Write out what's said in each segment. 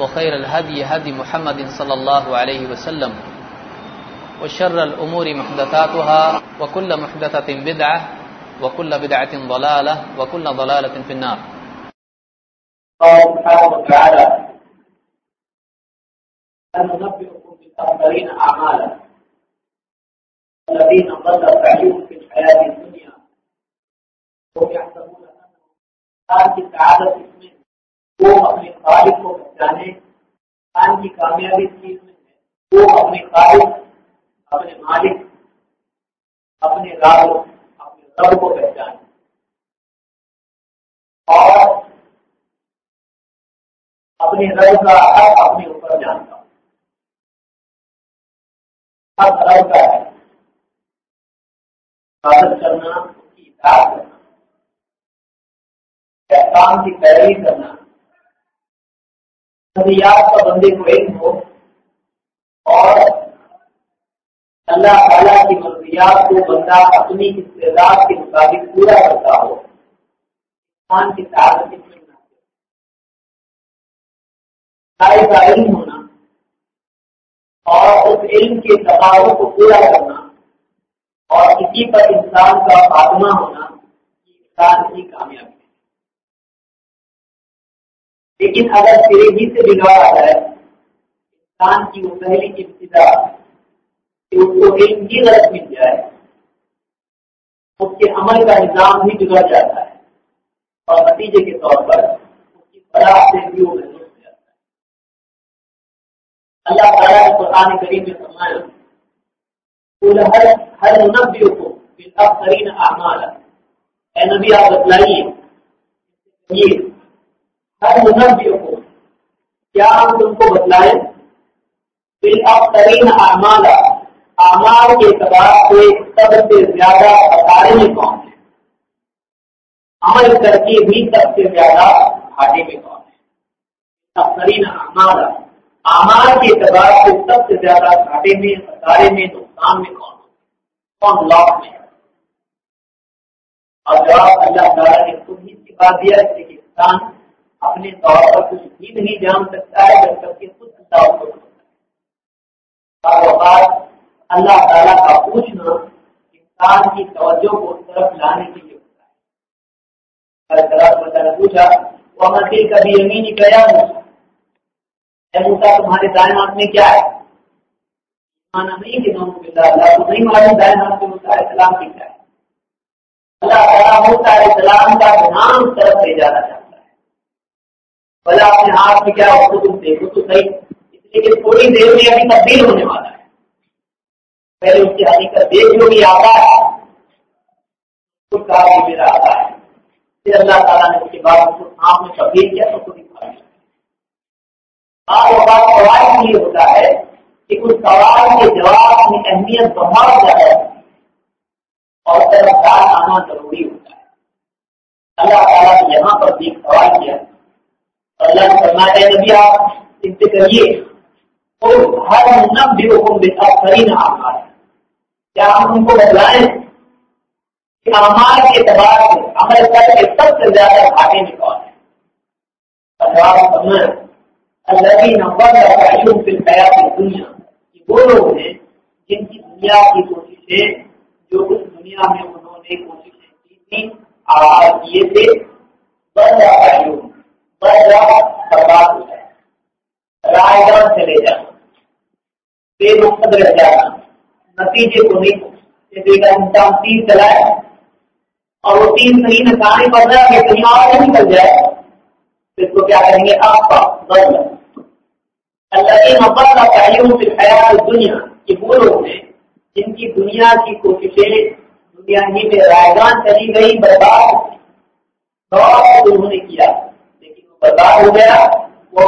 وخير الهدي هدي محمد صلى الله عليه وسلم وشر الأمور محدثاتها وكل محدثة بدعة وكل بدعة ضلالة وكل ضلالة في النار. ننبئكم بالأخبرين أعمالا الذين ضل سعيهم في الحياة الدنيا وهم يحسبون أنهم انسان کی سعادت اس وہ اپنے خالق کو پہچانے انسان کی کامیابی چیز میں ہے۔ وہ اپنے خالق، اپنے مالک، اپنے رب اپنے رب کو پہچانے اور اپنے رب کا حق اپنے اوپر جانتا۔ ہوں حق رب کا ہے۔ عبادت کرنا، اس کی اطاعت کرنا۔ احکام کی پیروی کرنا۔ نظریات کا بندے کو علم ہو اور اللہ تعالیٰ کی مرضیات کو بندہ اپنی استعداد کے مطابق پورا کرتا ہو انسان کی تعداد کا علم ہونا اور اس علم کے تقاضوں کو پورا کرنا اور اسی پر انسان کا خاتمہ ہونا انسان کی کامیابی لیکن اگر سرے ہی سے بگاڑ آ جائے انسان کی وہ پہلی ابتدا کہ اس کو علم ہی غلط مل جائے، اس کے عمل کا نظام بھی بگڑ جاتا ہے۔ اور نتیجے کے طور پر اس کی فلاح سے بھی وہ محسوس ہو جاتا ہے۔ اللہ تعالیٰ نے قرآن کریم میں فرمایا ہر ہر نبیوں کو بالافرین اعمال اے نبی، آپ بتلائیے یہ کیا ہم تم کو بتلائیں؟ بالافرین اعمال اعمال کے اعتبار سے سب سے زیادہ ستارے میں کون ہے عمل کر کے بھی سب سے زیادہ گھاٹے میں کون ہے افرین اعمال اعمال کے اعتبار سے سب سے زیادہ گھاٹے میں ستارے میں، نقصان میں کون کون لاک میں اور جواب اللہ تعالیٰ نے خود ہی سکھا دیا کہ انسان اپنے طور پر کچھ بھی نہیں جان سکتا ہے، جب تک کہ خود اللہ کو اوقات اللہ تعالیٰ کا پوچھنا انسان کی توجہ کو اس طرف لانے کے لیے ہوتا ہے۔ مطلب پوچھا وہ مسیح کبھی امین گیا موسا تمہارے دائیں ہاتھ میں کیا ہے؟ مانا نہیں کہ اللہ کو نہیں معلوم دائیں ہاتھ میں موسا اسلام کی کیا ہے۔ اللہ تعالیٰ موسا اسلام کا نام طرف لے جانا چاہتا ہے۔ بلا اپنے ہاتھ میں کیا ہو تم دیکھو تو صحیح۔ اس لیے کہ تھوڑی دیر میں ابھی تبدیل ہونے والا ہے۔ پہلے اس کی حقیقت دیکھ جو بھی آتا ہے۔ خود کا بھی میرا آتا ہے۔ پھر اللہ تعالیٰ نے اس کے بعد اس کو سانپ میں تبدیل کیا تو خود دکھا دیا آپ اوقات سوال یہ ہوتا ہے کہ اس سوال کے جواب کی اہمیت بہت زیادہ ہے۔ اور طرفدار آنا ضروری ہوتا ہے۔ اللہ تعالیٰ نے یہاں پر بھی سوال کیا۔ اللہ نے فرمایا نبی آپ ان سے کریے اور ہر نبی حکم بہترین آمار کیا ہم ان کو بتلائیں کہ آمار کے اعتبار سے، عمل کر کے سب سے زیادہ گھاٹے میں کون ہے؟ جواب فرمایا الذين ضل سعيهم في الحياة الدنيا وہ لوگ ہیں جن کی دنیا کی کوششیں، جو اس دنیا میں انہوں نے کوششیں کی تھی آغاز کیے تھے بل سعيهم برباد ہو جائے۔ رائے گاہ چلے جانا بے مقصد رہ جانا نتیجے کو نہیں جیسے کا انسان تیر چلائے اور وہ تین صحیح نکالنے پڑ رہا کہ کہیں اور نہیں نکل جائے۔ تو اس کو کیا کہیں گے؟ آپ کا بل اللہ کے محبت کا تعلیم سے خیال دنیا یہ وہ لوگ ہیں جن کی دنیا کی کوششیں دنیا ہی میں رائگان چلی گئی برباد۔ انہوں نے کیا۔ لیکن ہو گیا وہ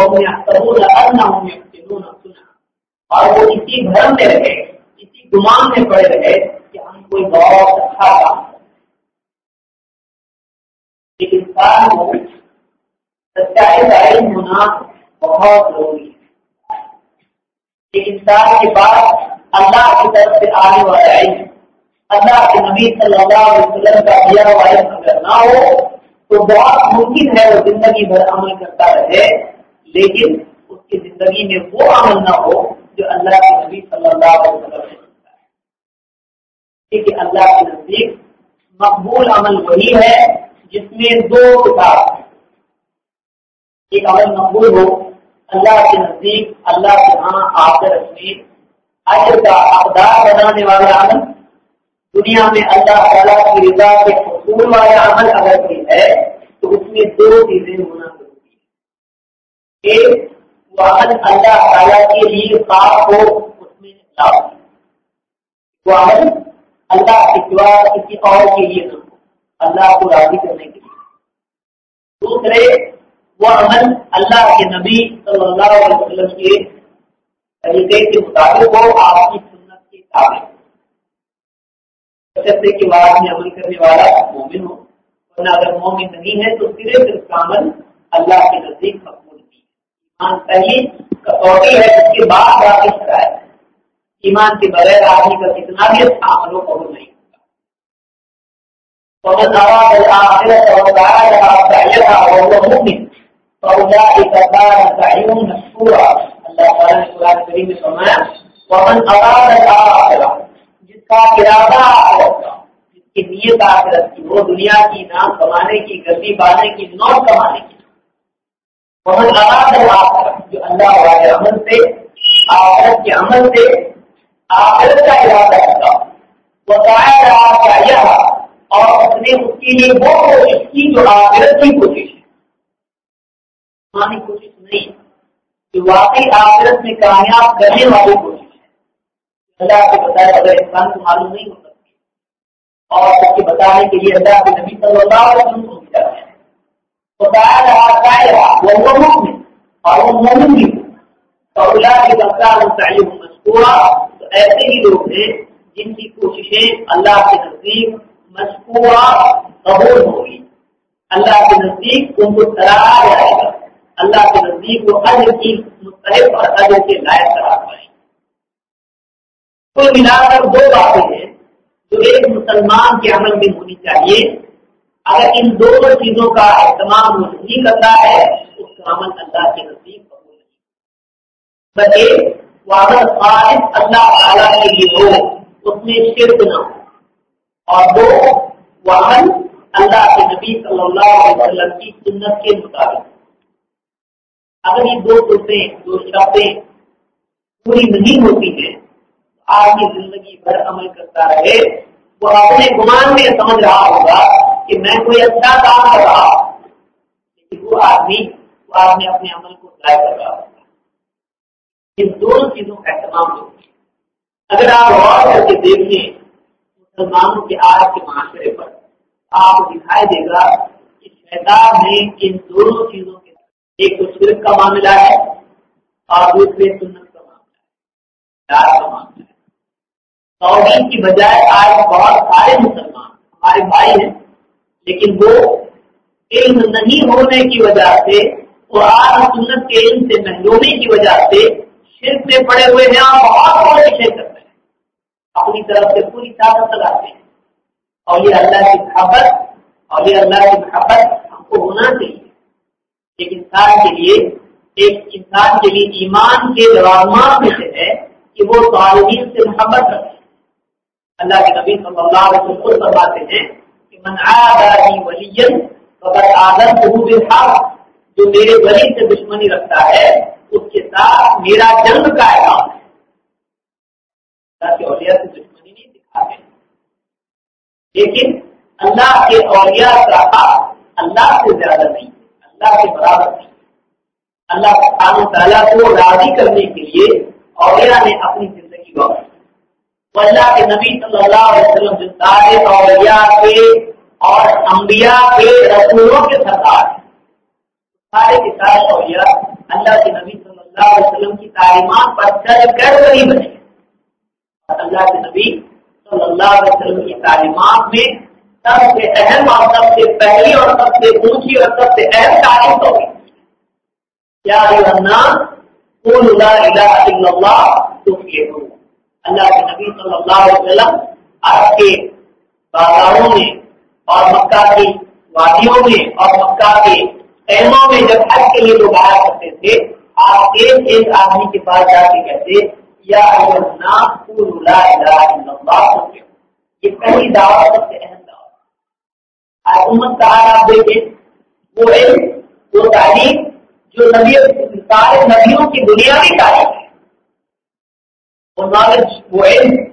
اور وہ اسی بھرم میں رہے، اسی گمان میں پڑے رہے کہ ہم کوئی بہت اچھا کام ایک انسان سچائی کا علم ہونا بہت ضروری ہے۔ ایک انسان کے پاس اللہ کی طرف سے آنے والا علم، اللہ کے نبی صلی اللہ علیہ وسلم کا دیا ہوا علم اگر نہ ہو تو بہت ممکن ہے وہ زندگی بھر عمل کرتا رہے، لیکن اس کی زندگی میں وہ عمل نہ ہو جو اللہ کے نبی صلی اللہ علیہ وسلم نے کرتا ہے۔ کہ اللہ کے نزدیک مقبول عمل وہی ہے جس میں دو کتاب ایک عمل مقبول ہو، اللہ کے نزدیک اللہ کے ہاں آخرت میں اجر کا اقدار بنانے والا عمل، دنیا میں اللہ تعالیٰ کی رضا کے حصول والا عمل اگر کوئی ہے، تو اس میں دو چیزیں ہونا ضروری ہے ایک وہ عمل اللہ تعالیٰ کے لیے خاص ہو، اس میں اخلاق وہ عمل اللہ کے سوا کسی اور کے لیے نہ ہو، اللہ کو راضی کرنے کے لیے۔ دوسرے، وہ عمل اللہ کے نبی صلی اللہ علیہ وسلم کے طریقے کے مطابق ہو، آپ کی سنت کے تابع جیسے کہ بعد میں عمل کرنے والا مومن ہو۔ ورنہ اگر مومن نہیں ہے تو صرف اس کا عمل اللہ کے نزدیک مقبول کی ایمان پہلی کسوٹی ہے جس کے بعد باقی شرائط ہے۔ ایمان کے بغیر آدمی کا کتنا بھی اچھا عمل ہو، قبول نہیں اللہ تعالیٰ نے قرآن کریم میں فرمایا، ومن أراد الآخرة کا ارادہ آخرت کا جس کی نیت آخرت کی وہ دنیا کی نام کمانے کی گردی پانے کی، نوٹ کمانے کی۔ ومن أراد الآخرة جو اللہ والے عمل سے آخرت کے عمل سے آخرت کا ارادہ کرتا وہ سعیها اور اس نے اس کے لیے وہ کوشش کی جو آخرت کی کوشش ہے۔ مانی کوشش نہیں، جو واقعی آخرت میں کامیاب کرنے والی کوشش اللہ کے بتایا اگر انسان کو معلوم نہیں ہو سکتی اور اس کے بتانے کے لیے اللہ کے نبی صلی اللہ علیہ وسلم کو بھیجا ہے۔ بتایا رہا چاہے رہا وہ وہ مومن اور وہ مومن بھی تو اللہ کے بتا مشکورہ تو ایسے ہی لوگ ہیں جن کی کوششیں اللہ کے نزدیک مشکورہ قبول ہوگی اللہ کے نزدیک ان کو سراہا جائے گا اللہ کے نزدیک وہ اجر کی مستحب اور اجر کے لائق قرار پائیں گے کل ملا کر دو باتیں ہیں جو ایک مسلمان کے عمل میں ہونی چاہیے۔ اگر ان دونوں چیزوں کا اہتمام وہ نہیں کرتا ہے، اس کا عمل اللہ کے نزدیک قبول نہیں بلکہ وہ عمل خالص اللہ تعالیٰ کے لیے ہو، اس میں شرک نہ ہو۔ اور دو وہ عمل اللہ کے نبی صلی اللہ علیہ وسلم کی سنت کے مطابق۔ اگر یہ دو صورتیں، دو شرطیں پوری نہیں ہوتی ہیں آدمی زندگی بھر عمل کرتا رہے، وہ اپنے گمان میں سمجھ رہا ہوگا کہ میں کوئی اچھا کام کر رہا ہوں۔ لیکن وہ آدمی وہ آدمی اپنے عمل کو ضائع کر رہا ہوگا۔ ان دونوں چیزوں کا اہتمام ہوگی اگر آپ غور کر کے دیکھیں، مسلمانوں کے آج کے معاشرے پر آپ کو دکھائی دے گا کہ شیطان نے ان دونوں چیزوں کے ایک تو صرف کا معاملہ ہے اور دوسرے سنت کا معاملہ ہے۔ کا معاملہ ہے۔ توحید کی بجائے آج بہت سارے مسلمان ہمارے بھائی ہیں، لیکن وہ علم نہیں ہونے کی وجہ سے اور آج سنت کے علم سے محرومی کی وجہ سے شرک میں پڑے ہوئے ہیں آپ بہت کوششیں کرتے ہیں۔ اپنی طرف سے پوری طاقت لگاتے ہیں۔ اور یہ اللہ کی محبت، اور یہ اللہ کی محبت ہم کو ہونا چاہیے۔ ایک انسان کے لیے، ایک انسان کے لیے ایمان کے لوازمات میں سے ہے کہ وہ طالبین سے محبت رکھے۔ اللہ کے نبی صلی اللہ علیہ وسلم خود فرماتے ہیں کہ من عادی ولی فقد آدم بالحق، جو میرے ولی سے دشمنی رکھتا ہے، اس کے ساتھ میرا جنگ کا احکام ہے۔ اللہ کے اولیاء سے دشمنی نہیں دکھاتے۔ لیکن اللہ کے اولیاء کا حق اللہ سے زیادہ نہیں، اللہ کے برابر نہیں۔ اللہ سبحانہ تعالیٰ کو راضی کرنے کے لیے اولیاء نے اپنی زندگی وقت وہ اللہ کے نبی صلی اللہ علیہ وسلم جو سارے اولیاء کے اور انبیاء کے رسولوں کے سردار ہیں۔ سارے کے سارے اولیاء اللہ کے نبی صلی اللہ علیہ وسلم کی تعلیمات پر چل کر وہی بنے۔ اور اللہ کے نبی صلی اللہ علیہ وسلم کی تعلیمات میں سب سے اہم اور سب سے پہلی اور سب سے اونچی اور سب سے اہم تعلیم تو کیا اللہ اللہ تم یہ ہوں اللہ کے نبی صلی اللہ علیہ وسلم آپ کے بازاروں میں اور مکہ کی وادیوں میں اور مکہ کے خیموں میں جب حج کے لیے لوگ آیا کرتے تھے، آپ ایک ایک آدمی کے پاس جا کے کہتے، یا یہ پہلی دعوت سب سے اہم دعوت آج امت کا حال آپ دیکھیں، وہ علم، وہ تعلیم، جو نبی، سارے نبیوں کی بنیادی تعلیم ہے۔ وہ نالج وہ علم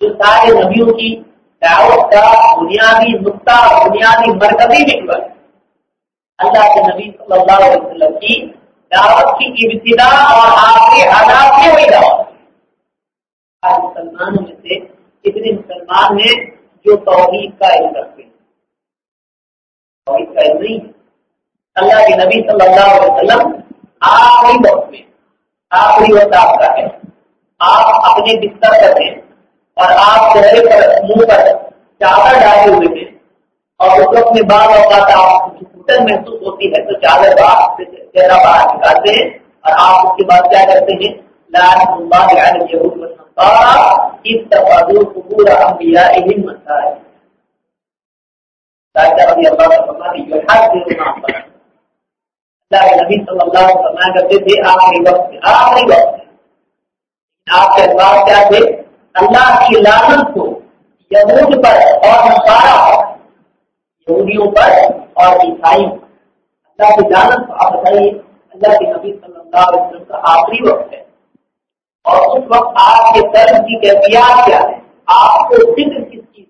جو سارے نبیوں کی دعوت کا بنیادی نقطہ، بنیادی مرکزی نکل اللہ کے نبی صلی اللہ علیہ وسلم کی دعوت کی ابتدا اور آخری حالات میں ہوئی دعوت۔ آج مسلمانوں میں سے کتنے مسلمان ہیں جو توحید کا علم رکھتے ہیں؟ توحید کا علم نہیں۔ اللہ کے نبی صلی اللہ علیہ وسلم آخری وقت میں، آخری وقت آپ کا ہے۔ آپ اپنے بستر پر ہیں اور آپ چہرے پر منہ پر چادر ڈالے ہوئے ہیں اور اس وقت میں بعض اوقات آپ گھٹن محسوس ہوتی ہے، تو چادر باہر چہرہ باہر نکالتے ہیں اور آپ اس کے بعد کیا کرتے ہیں؟ قبور نبی صلی اللہ علیہ وسلم کرتے تھے آخری وقت آخری وقت۔ آپ کے اخبار کیا تھے؟ اللہ کی لانت کو یہود پر اور نصارہ یہودیوں پر اور عیسائی اللہ کی لانت کو آپ بتائیے، اللہ کے نبی صلی اللہ علیہ وسلم کا آخری وقت ہے۔ اور اس وقت آپ کے درد کی کیفیات کیا ہے آپ کو فکر کس چیز کی؟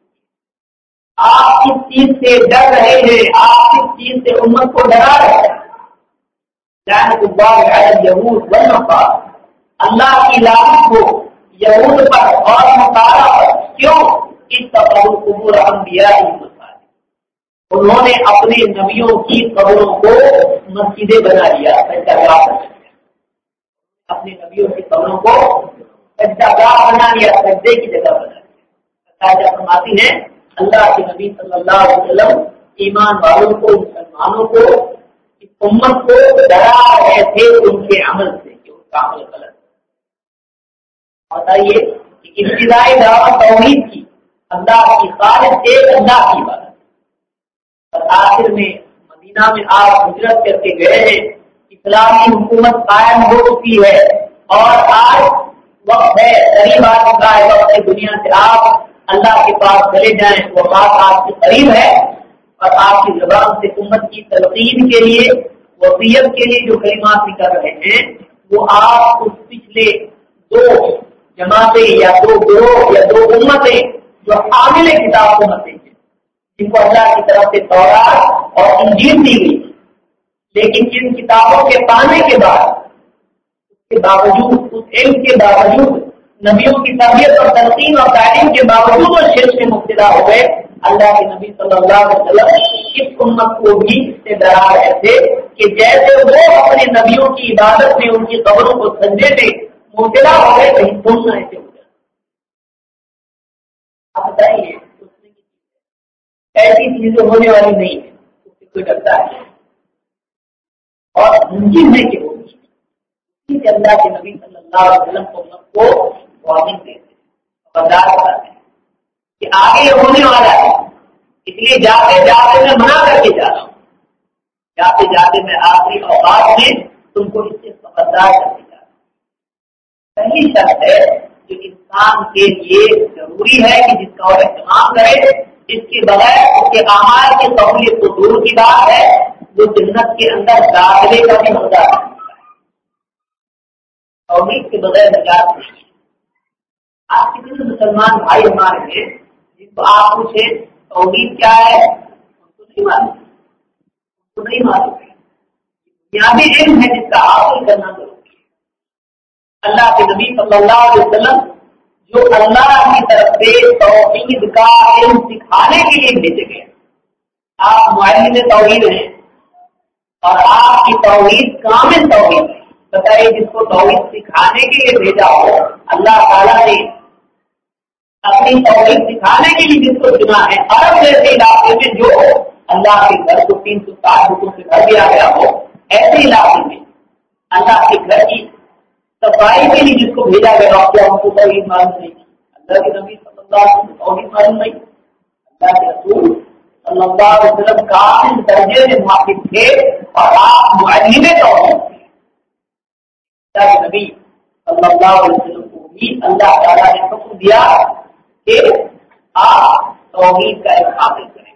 آپ کس چیز سے ڈر رہے ہیں؟ آپ کس چیز سے امت کو ڈرا رہے ہیں؟ یہود اللہ کی لاگت کو یہود پر اور مطالعہ پر کیوں؟ اس قبر قبور انبیاء انہوں نے اپنے نبیوں کی قبروں کو مسجدیں بنا لیا اپنے نبیوں کی قبروں کو سجدہ بنا لیا، سجدے کی جگہ بنا لیا۔ فرماتی ہیں، اللہ کے نبی صلی اللہ علیہ وسلم ایمان والوں کو، مسلمانوں کو امت کو ڈرا رہے تھے ان کے عمل سے، کہ ان کا عمل غلط بتائیے کہ ابتدائی دعوت توحید کی، اللہ کی خالد ایک اللہ کی بات اور آخر میں مدینہ میں آپ ہجرت کر کے گئے ہیں، اسلامی حکومت قائم ہو چکی ہے۔ اور آج وقت ہے، قریب آ چکا ہے وقت ہے دنیا سے آپ اللہ کے پاس چلے جائیں۔ وہ بات آپ کے قریب ہے۔ اور آپ کی زبان سے امت کی تلقین کے لیے وسیعت کے لیے جو کلمات نکل رہے ہیں، وہ آپ اس پچھلے دو جماعتیں یا دو گروہ یا دو امتیں جو حامل کتاب کو مت ہیں جن کو اللہ کی طرف سے تورات اور انجیل دی گئی۔ لیکن جن کتابوں کے پانے کے بعد، اس کے باوجود، اس علم کے باوجود، نبیوں کی طبیعت اور تنقین اور تعلیم کے باوجود وہ شرک میں مبتلا ہو گئے، اللہ کے نبی صلی اللہ علیہ وسلم اس امت کو بھی اس سے ڈرا رہے تھے کہ جیسے وہ اپنے نبیوں کی عبادت میں ان کی قبروں کو سجے تھے مبتلا ہو گئے کہیں تم نہ ایسے ہو جائے آپ بتائیے ایسی چیزیں ہونے والی نہیں ہے اس سے کوئی ڈرتا ہے اور ممکن ہے کہ وہ اللہ کے نبی صلی اللہ علیہ وسلم کو امت کو وارننگ دیتے خبردار بتاتے ہیں کہ آگے یہ ہونے والا ہے اس لیے جاتے جاتے میں منع کر کے جا رہا ہوں جاتے جاتے میں آخری اوقات میں تم کو اس سے خبردار کر کے جا رہا ہوں پہلی شرط ہے جو انسان کے لیے ضروری ہے کہ جس کا وہ اہتمام کرے۔ اس کے بغیر اس کے آمار کی سہولیت کو دور کی بات ہے۔ جو جنت کے اندر داخلے کا بھی مزہ ہے۔ توحید کے بغیر نجات نہیں ہے۔ آپ کتنے مسلمان بھائی ہمارے ہیں، جن کو آپ پوچھے توحید کیا ہے؟ ان کو نہیں معلوم۔ ان کو نہیں معلوم۔ ہے یہاں بھی علم ہے جس کا حاصل کرنا ضروری اللہ کے نبی صلی اللہ علیہ وسلم جو اللہ کی طرف سے توحید کا علم سکھانے کے لیے بھیجے گئے آپ معاہدے توحید ہیں اور آپ کی توحید کامل توحید ہے۔ بتائیے جس کو توحید سکھانے کے لیے بھیجا ہو، اللہ تعالیٰ نے اپنی توحید سکھانے کے لیے جس کو چنا ہے، عرب جیسے علاقے میں جو اللہ کے گھر کو تین سو سات روپوں سے گھر دیا گیا ہو، ایسے علاقے میں اللہ کے گھر کی صفائی کے لیے جس کو بھیجا گیا کیا ان کو توحید معلوم نہیں اللہ کے نبی صلی اللہ علیہ وسلم توحید معلوم نہیں۔ اللہ کے رسول صلی اللہ علیہ وسلم کافی درجے میں معافی تھے اور آپ معلم توحید تھے اللہ کے نبی صلی اللہ علیہ وسلم کو بھی اللہ تعالیٰ نے حکم دیا کہ آپ توحید کا ایک حاصل کریں۔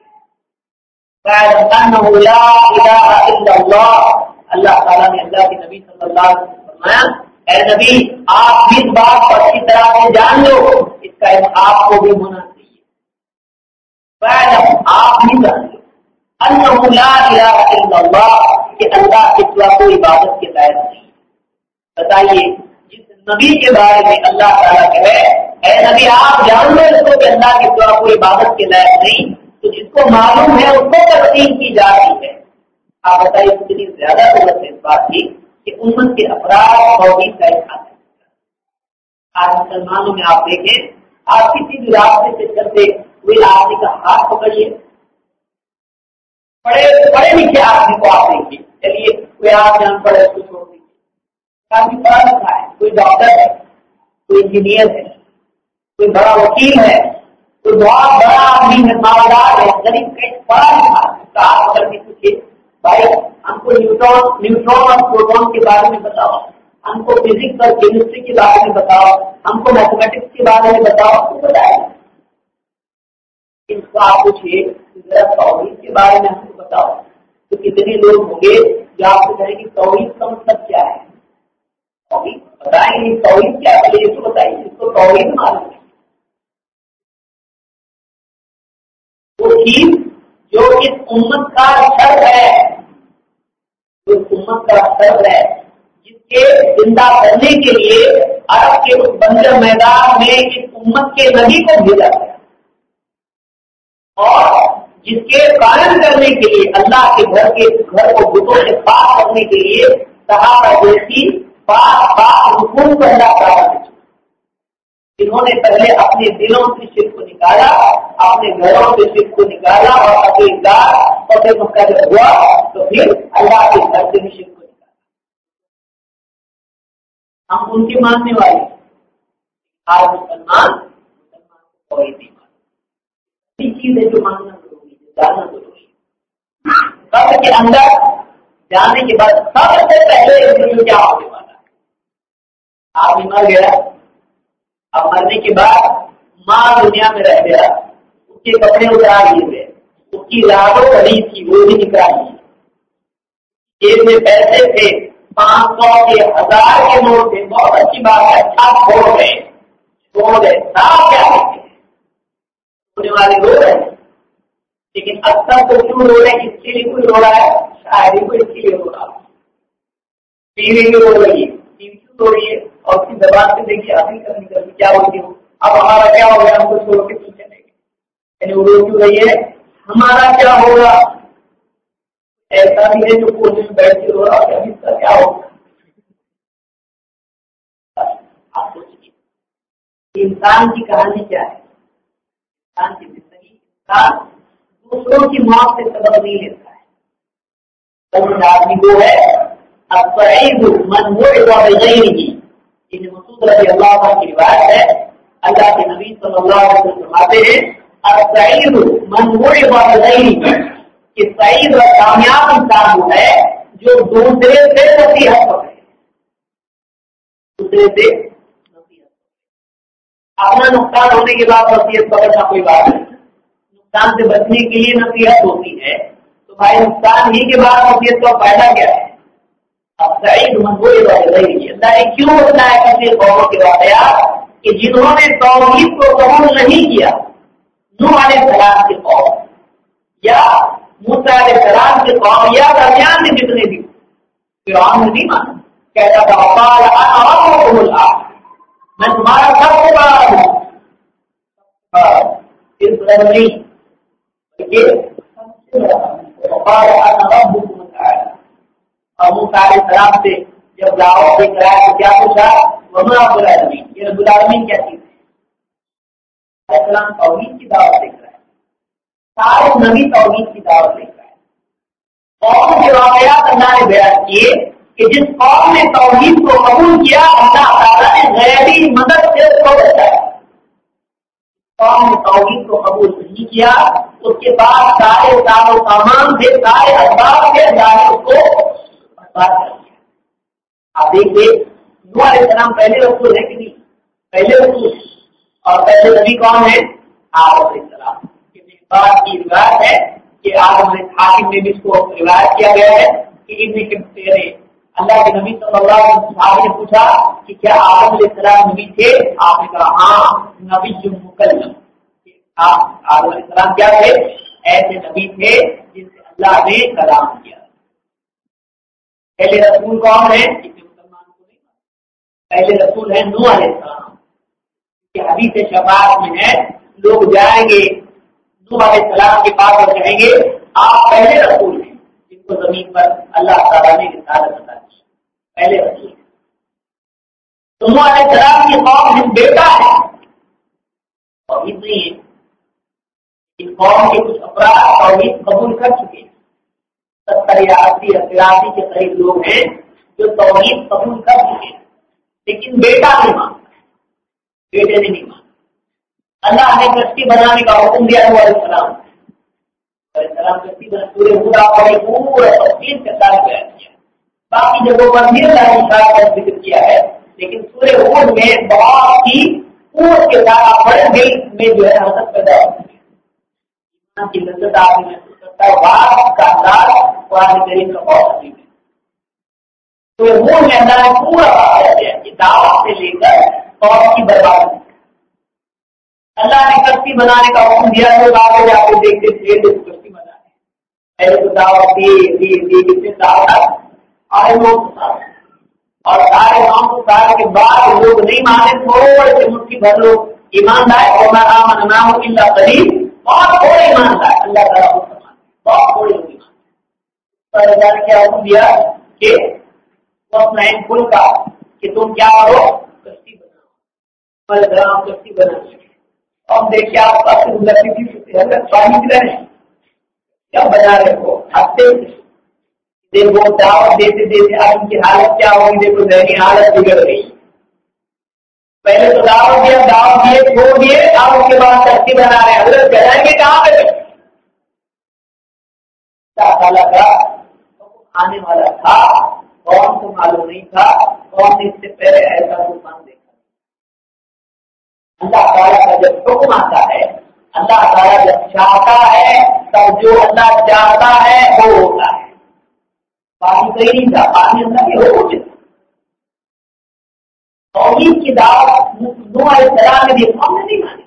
اللہ تعالیٰ نے اللہ کے نبی صلی اللہ علیہ وسلم فرمایا اے نبی، آپ اس بات کو اچھی طرح سے جان لو، اس کا آپ کو بھی ہونا چاہیے۔ آپ بھی جان لو۔ اللہ، کہ اللہ کے سوا کوئی عبادت کے لائق نہیں۔ بتائیے، جس نبی کے بارے میں اللہ تعالیٰ کہے، اے نبی، آپ جان لو اس کو کہ اللہ کے سوا کوئی عبادت کے لائق نہیں۔ تو جس کو معلوم ہے، اس کو تقسیم کی جا رہی ہے۔ آپ بتائیے، کتنی زیادہ ضرورت ہے اس بات کی؟ کہ امت کے افراد توحید کا ایک حاصل آج مسلمانوں میں آپ دیکھیں، آپ کسی بھی راستے سے چلتے ہوئے آدمی کا ہاتھ پکڑیے۔ پڑھے پڑھے لکھے آدمی کو آپ دیکھیے۔ چلیے، کوئی آپ جان پڑے اس کو چھوڑ دیجیے۔ کافی پڑھا لکھا ہے، کوئی ڈاکٹر ہے، کوئی انجینئر ہے، کوئی بڑا وکیل ہے، کوئی بہت بڑا آدمی ہے، مالدار ہے، غریب کا پڑھا لکھا کہا پکڑ کے پوچھے بھائی، ہم کو نیوٹرون نیوٹرون اور پروٹون کے بارے میں بتاؤ۔ ہم کو فزکس اور کیمسٹری کے بارے میں بتاؤ۔ ہم کو میتھمیٹکس کے بارے میں بتاؤ۔ تو بتائے اس کو آپ پوچھیے توحید کے بارے میں ہم کو بتاؤ۔ تو کتنے لوگ ہوں گے؟ جو آپ کو کہیں کہ توحید کا مطلب کیا ہے؟ توحید؟ بتائیں گے توحید کیا ہے؟ یہ تو بتائیے اس کو توحید معلوم ہے۔ وہ چیز جو اس امت کا شر ہے۔ جو امت کا شر ہے، جس کے زندہ کرنے کے لیے عرب کے اس بنجر میدان میں اس امت کے نبی کو بھیجا گیا۔ اور جس کے قائم کرنے کے لیے، اللہ کے گھر کے گھر کو بتوں سے پاک کرنے کے لیے صحابہ جیسی پاک پاک حکومت کو اللہ تعالیٰ نے انہوں نے پہلے اپنے دلوں سے شرک کو نکالا، اپنے گھروں سے شرک کو نکالا اور اپنے دار اور پھر مقرر ہوا، تو پھر اللہ کے گھر سے بھی شرک کو نکالا۔ ہم ان کے ماننے والے آج مسلمان مسلمان کو کوئی نہیں مانتے چیز ہے جو ماننا ضروری ہے، جاننا ضروری ہے۔ قبر کے اندر جانے کے بعد سب سے پہلے کیا ہونے والا آپ مر گیا اب مرنے کے بعد ماں دنیا میں رہ گیا، اس کے کپڑے اترا لیے گئے، اس کی لاگو بڑی تھی، وہ بھی نکالی جیب میں پیسے تھے، پانچ سو کے ہزار کے نوٹ تھے، بہت اچھی بات ہے اچھا چھوڑ گئے چھوڑ گئے صاف کیا ہونے والے رو رہے لیکن اب تک تو کیوں رو رہے ہیں؟ اس کے لیے کوئی رو رہا ہے؟ شاعری کو اس کے لیے رو رہا ٹی وی میں رو رہی ہے۔ ٹی رہی ہے اور اس کی زبان سے دیکھیے حاصل کرنی کرنی کیا ہوتی ہو اب ہمارا کیا ہو گیا ہم کو چھوڑ کے پیچھے لے یعنی وہ رو کیوں رہی ہے؟ ہمارا کیا ہوگا؟ ایسا بھی ہے جو کوچ میں بیٹھ کے رو رہا ہے اس کا کیا ہوگا؟ آپ سوچیے۔ انسان کی کہانی کیا ہے؟ انسان کی زندگی انسان دوسروں کی موت سے سبق نہیں لیتا ہے۔ آدمی کو ہے من مسعود رضی اللہ عنہ کی روایت ہے اللہ کے نبی صلی اللہ علیہ وسلم فرماتے ہیں السعید من وعظ وعد کہ سعید اور کامیاب انسان وہ ہے جو دوسرے سے نصیحت پکڑے دوسرے سے اپنا نقصان ہونے کے بعد نصیحت پکڑنا کوئی بات نہیں۔ نقصان سے بچنے کے لیے نصیحت ہوتی ہے۔ تو بھائی، نقصان ہی کے بعد نصیحت کا فائدہ کیا ہے؟ سعید منظوری والے اللہ نے کیوں بتایا کسی قوموں کے واقعات کہ جنہوں نے توحید کو قبول نہیں کیا نو علیہ السلام کے قوم. یا موسا علیہ السلام کے قوم. یا درمیان میں جتنے بھی فرعون نے نہیں مانا کہتا تھا وقال انا ربكم الاعلى میں تمہارا سب سے بڑا ہوں صرف رب نہیں بلکہ سب سے بڑا وقال انا ربكم الاعلى ابو سارے سلام سے جب دعوت دے کرایا تو کیا پوچھا؟ وہاں ابو العالمین، یہ رب العالمین کیا چیز ہے؟ السلام توحید کی دعوت دے کرایا سارے نبی توحید کی دعوت دے کرایا قوم کے واقعات اللہ نے بیان کیے کہ جس قوم نے توحید کو قبول کیا، اللہ تعالیٰ نے غیبی مدد سے اس کو بچایا۔ قوم نے توحید کو قبول نہیں کیا، اس کے بعد سارے سار و سامان سے، سارے اسباب کے جانے اس کو برباد کر دیا آپ دیکھیے نو علیہ السلام پہلے رسول ہے کہ نہیں؟ پہلے رسول اور پہلے نبی کون ہے آپ علیہ السلام۔ بات کی روایت ہے کہ آپ حاکم میں بھی اس کو روایت کیا گیا ہے کہ ابن کے تیرے اللہ کے نبی صلی اللہ علیہ وسلم نے پوچھا کہ کیا آدم علیہ السلام نبی تھے؟ آپ نے کہا ہاں نبی جو مکلم آدم علیہ السلام کیا تھے؟ ایسے نبی تھے جن سے اللہ نے کلام کیا۔ پہلے رسول کون ہے پہلے رسول ہے نو علیہ السلام۔ کہ حدیث شفاعت میں ہے۔ لوگ جائیں گے نو علیہ السلام کے پاس اور کہیں گے۔ آپ پہلے رسول ہیں، جن کو زمین پر اللہ تعالیٰ نے رسالت عطا پہلے رسول تمہوں علیہ السلام کی قوم جن بیٹا ہے۔ اور اتنی ہے۔ ان قوم کے کچھ افراد توحید قبول کر چکے ہیں۔ ستر یا کے قریب لوگ ہیں جو توحید قبول کر چکے ہیں۔ لیکن بیٹا نہیں مانتا، بیٹے نے نہیں مانتا۔ اللہ نے کشتی بنانے کا حکم دیا ہوا السلام۔ السلام کشتی بنا پورے پورا پورا تفصیل کے ساتھ بیان کیا۔ باقی جگہوں پر بھی اللہ نے کا ذکر کیا ہے، لیکن سورہ ہود میں بہت ہی قوت کے ساتھ بڑے دل میں جو ہے حسد پیدا ہوتی ہے کی لذت آپ نے محسوس کرتا کا انداز قرآن کریم کا بہت عظیم ہے۔ سورہ ہود میں اللہ پورا واقعہ دیا کہ دعوت سے لے کر قوم کی بربادی اللہ نے کشتی بنانے کا حکم دیا تو آگے جا کے دیکھتے تھے تو کشتی بنانے۔ پہلے تو دعوت دی دی دی کتنے دعوت سارے لوگ اور سارے گاؤں کو سارے کے بعد لوگ نہیں مانے، تھوڑے سے مٹھی بھر لوگ ایماندار اور نام نام اللہ قریب بہت تھوڑے ایماندار، اللہ تعالیٰ۔ کو بہت تھوڑے لوگ کیا حکم دیا کہ لائن کھل کا کہ تم کیا کرو؟ کشتی بناؤ۔ کشتی بنا اور دیکھیے آپ کا کیا بنا رہے ہو ہفتے دیکھو، دعوت دیتے دیتے اب ان کی حالت کیا ہوگی دیکھو، ذہنی حالت بگڑ گئی۔ پہلے تو دعوت دیا، دعوت دیے، چھوڑ دیے اب اس کے بعد ترقی بنا رہے ہیں۔ حضرت جائیں گے کہاں پہ تعالیٰ کا آنے والا تھا، کون کو معلوم نہیں تھا، کون نے اس سے پہلے ایسا طوفان دیکھا؟ اللہ تعالیٰ کا جب حکم آتا ہے، اللہ تعالیٰ جب چاہتا ہے، تب جو اللہ چاہتا ہے، وہ ہوتا ہے۔ پانی کہیں نہیں تھا، پانی اندر بھی ہو چکا توحید کی دعوت نو علیہ السلام نے بھی قوم نے نہیں مانی۔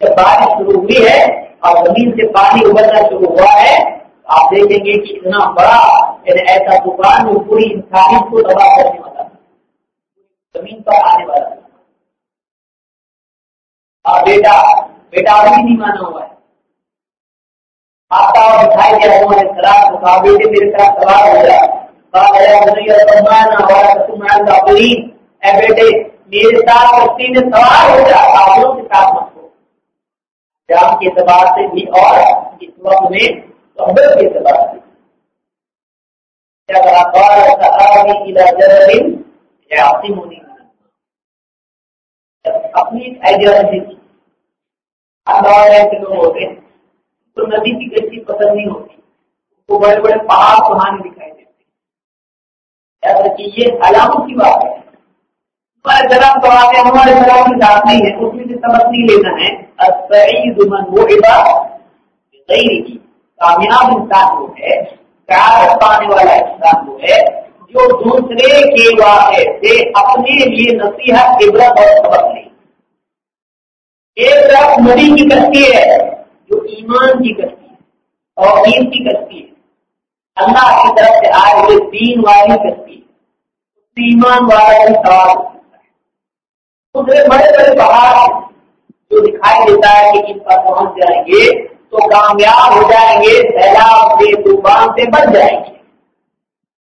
جب بارش شروع ہوئی ہے اور زمین سے پانی ابلنا شروع ہوا ہے آپ دیکھیں گے کہ اتنا بڑا یعنی ایسا طوفان وہ پوری انسانیت کو تباہ کرنے والا زمین پر آنے والا۔ اور بیٹا بیٹا ابھی نہیں مانا ہوا ہے۔ آتا اور دکھائی دیا انہوں نے سلام کو بیٹے میرے ساتھ سوار ہو جا اے بیٹے، میرے ساتھ کشتی میں سوار ہو جا کافروں کے ساتھ مت۔ جام کے اعتبار سے بھی اور اس وقت میں صحبت کے اعتبار سے کیا کہا قال سآوی الى جبل آئیڈیالوجی کی کے لوگ ہوتے ہیں تو ندی کی کشتی پسند نہیں ہوتی۔ وہ بڑے بڑے پہاڑ سہانے دکھائی دیتے کہ یہ علامت کی بات ہے۔ ہمارے جناب تو آتے ہیں ہمارے جناب کی ذات نہیں ہے، اس میں سے سبق نہیں لینا ہے۔ السعید من وہ غیر کی کامیاب انسان وہ ہے، پیار پانے والا انسان وہ ہے، جو دوسرے کے واقعے سے اپنے لیے نصیحت، عبرت اور سبق لے۔ ایک طرف ندی کی کشتی ہے، جو ایمان کی کشتی ہے اور دین کی کشتی ہے۔ اللہ کی طرف سے آئے ہوئے دین والی کشتی ہے۔ ایمان والا بھی سوال دوسرے بڑے بڑے پہاڑ جو دکھائی دیتا ہے کہ ان پر پہنچ جائیں گے تو کامیاب ہو جائیں گے، سیلاب سے طوفان سے بچ جائیں گے۔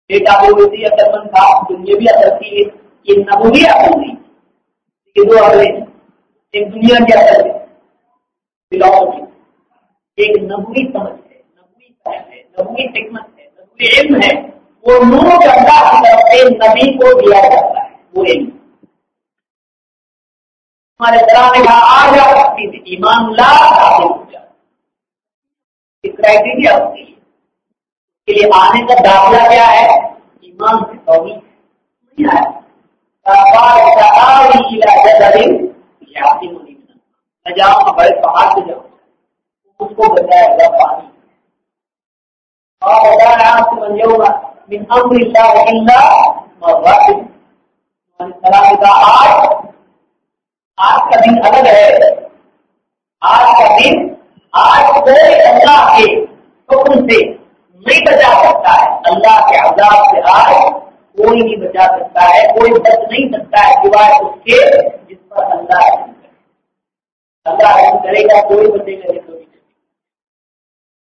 بیٹا بھی ویسے اثر مند تھا دنیا بھی اثر تھی یہ نبوی اثر تھی۔ یہ دو اثر ایک دنیا کے اثر ہے فلاسفی ایک نبوی سمجھ ہے، نبوی فہم ہے، نبوی حکمت ہے، نبوی علم ہے۔ وہ نور اللہ کی طرف سے نبی کو دیا جاتا ہے، وہ علم۔ ہمارے طرح نے کہا آ جا سکتی تھی ایمان لا حاصل ہو جاتا کرائٹیریا ہوتی ہے۔ اس کے لیے آنے کا داخلہ کیا ہے؟ ایمان سے توحید نہیں آیا۔ میں جاؤں بڑے پہاڑ سے جاؤں اس کو بتایا گا پانی اور بتا رہا آپ سے بن جاؤں گا من امر اللہ اللہ کا آج آج کا دن الگ ہے۔ آج کا دن، آج کوئی اللہ کے حکم سے نہیں بچا سکتا ہے۔ اللہ کے عذاب سے آج کوئی نہیں بچا سکتا ہے۔ کوئی بچ نہیں سکتا ہے سوائے اس کے جس پر اللہ اللہ رحم کرے گا، کوئی بچے گا نہیں کوئی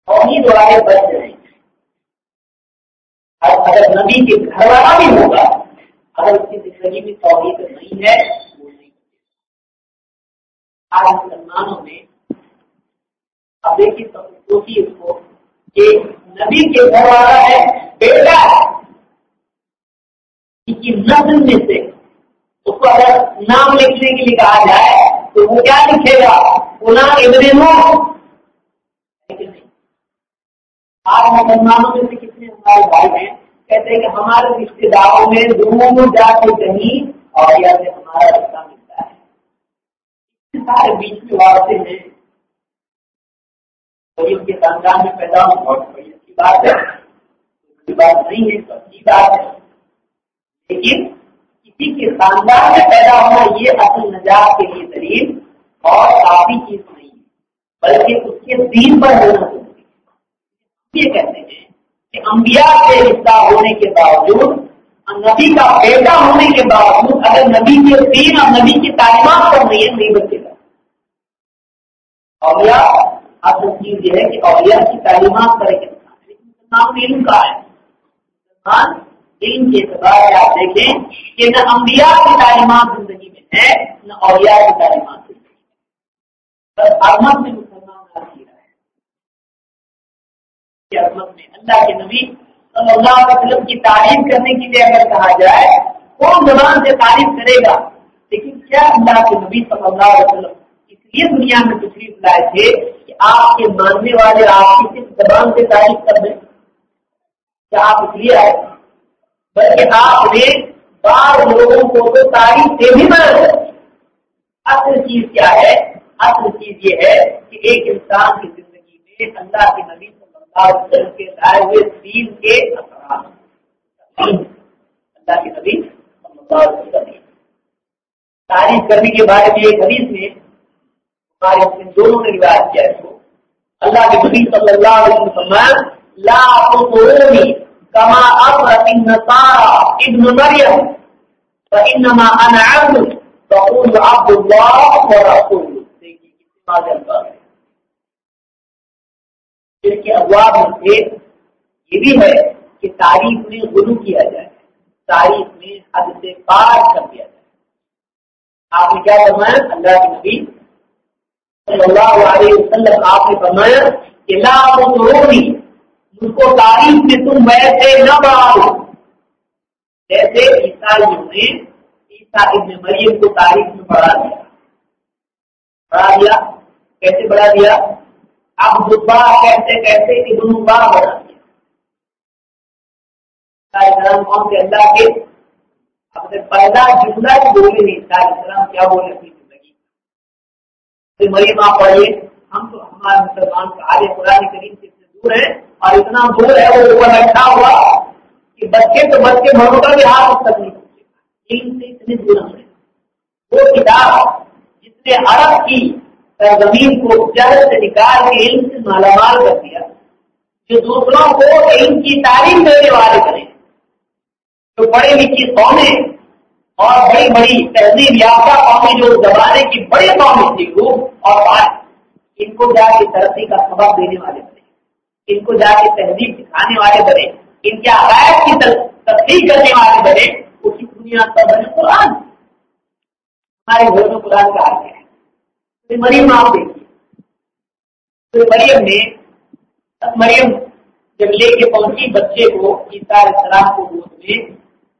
اور ہی دوارے بچ جائیں گے اگر نبی کے گھر والا بھی ہوگا، اگر اس کی زندگی میں توحید نہیں ہے آج مسلمانوں میں اب دیکھیے اس کو کہ نبی کے گھر والا ہے، بیٹا۔ کی نسل میں سے اس کو اگر نام لکھنے کے لیے کہا جائے تو وہ کیا لکھے گا؟ پنا ابن نو آج مسلمانوں میں سے کتنے ہمارے بھائی ہیں؟ کہتے ہیں کہ ہمارے رشتے داروں میں دونوں جا کے کہیں اور یا ہمارا رشتہ ملتا سارے بیچ میں واقع ہیں غریب کے خاندان میں پیدا ہوں بہت بڑی اچھی بات ہے۔ بات نہیں ہے اچھی بات ہے۔ لیکن کسی کے خاندان میں پیدا ہونا یہ اصل نجات کے لیے دلیل اور کافی چیز نہیں ہے، بلکہ اس کے دین پر ہونا ضروری ہے۔ یہ کہتے ہیں کہ انبیاء سے رشتہ ہونے کے باوجود نبی کا بیٹا ہونے کے باوجود اگر نبی کے دین اور نبی کی تعلیمات پر نہیں ہے نہیں بچے گا۔ اولیاء اصل چیز یہ ہے کہ اولیاء کی تعلیمات کرے گا نام علم کا ہے۔ علم کے اعتبار سے آپ دیکھیں کہ نہ انبیاء کی تعلیمات زندگی میں ہے نہ اولیاء کی تعلیمات زندگی میں بس عظمت میں مسلمان نہ رہا ہے عظمت میں اللہ کے نبی صلی اللہ علیہ وسلم کی تعریف کرنے کے لیے اگر کہا جائے، کون زبان سے تعریف کرے گا؟ لیکن کیا اللہ کے نبی صلی اللہ علیہ وسلم اس لیے دنیا میں تشریف لائے تھے کہ آپ کے ماننے والے، آپ کی صرف زبان سے تعریف کر دیں؟ کیا آپ اس لیے آئے؟ بلکہ آپ نے بعض لوگوں کو تو تاریخ سے بھی مدد اصل چیز کیا ہے؟ اصل چیز یہ ہے کہ ایک انسان کی زندگی میں اللہ کے نبی صلی اللہ کے لائے ہوئے دین کے اثرات اللہ کے نبی تعریف کرنے کے بارے میں ایک حدیث میں ہمارے دونوں نے روایت کیا ہے۔ اللہ کے نبی صلی اللہ علیہ وسلم لا تطرونی کما افرت النصارى ابن مريم فانما انا عبد تقول عبد الله ورسوله اس کے ابواب میں سے یہ بھی ہے کہ تاریخ میں غلو کیا جائے، تاریخ میں حد سے پار کر دیا جائے۔ آپ نے کیا فرمایا؟ اللہ کے نبی صلی اللہ علیہ وسلم، آپ نے فرمایا کہ لا تطرونی اس کو تاریخ میں تم ویسے نہ بڑھاؤ جیسے عیسائیوں نے عیسا ابن مریم کو تاریخ میں بڑھا دیا۔ بڑھا دیا؟ کیسے بڑھا دیا؟ اب دبا کہتے کہتے ابن با بڑھا دیا قوم کے اللہ کے؟ اپنے پیدا جملہ کی بولے نہیں السلام کیا بولے اپنی زندگی؟ مریم آپ پڑھیے، ہم تو ہمارے مسلمان کا آگے قرآن کریم سے دور ہے اور اتنا دور ہے، وہ اوپر بیٹھا ہوا کہ بچے تو بچے مروں کا بھی ہاتھ تک نہیں پہنچے علم سے اتنے دور ہم وہ کتاب جس نے عرب کی زمین کو جہر سے نکال کے علم سے مالا مال کر دیا، جو دوسروں کو علم کی تعلیم دینے والے بنے۔ جو پڑھے لکھی قومیں اور بڑی بڑی تہذیب یافتہ قومیں جو زمانے کی بڑی قومیں تھی گروپ اور ان کو جا کے ترقی کا سبب دینے والے بنے۔ ان کو جا کے تہذیب سکھانے والے بنے۔ ان کے عقائد کی تصدیق کرنے والے بنے۔ اس کی بنیاد پر بنے؟ قرآن۔ ہمارے گھر میں قرآن کا حال ہے؟ مریم آپ دیکھیے۔ مریم نے مریم جب لے کے پہنچی بچے کو عیسیٰ علیہ السلام کو گود میں،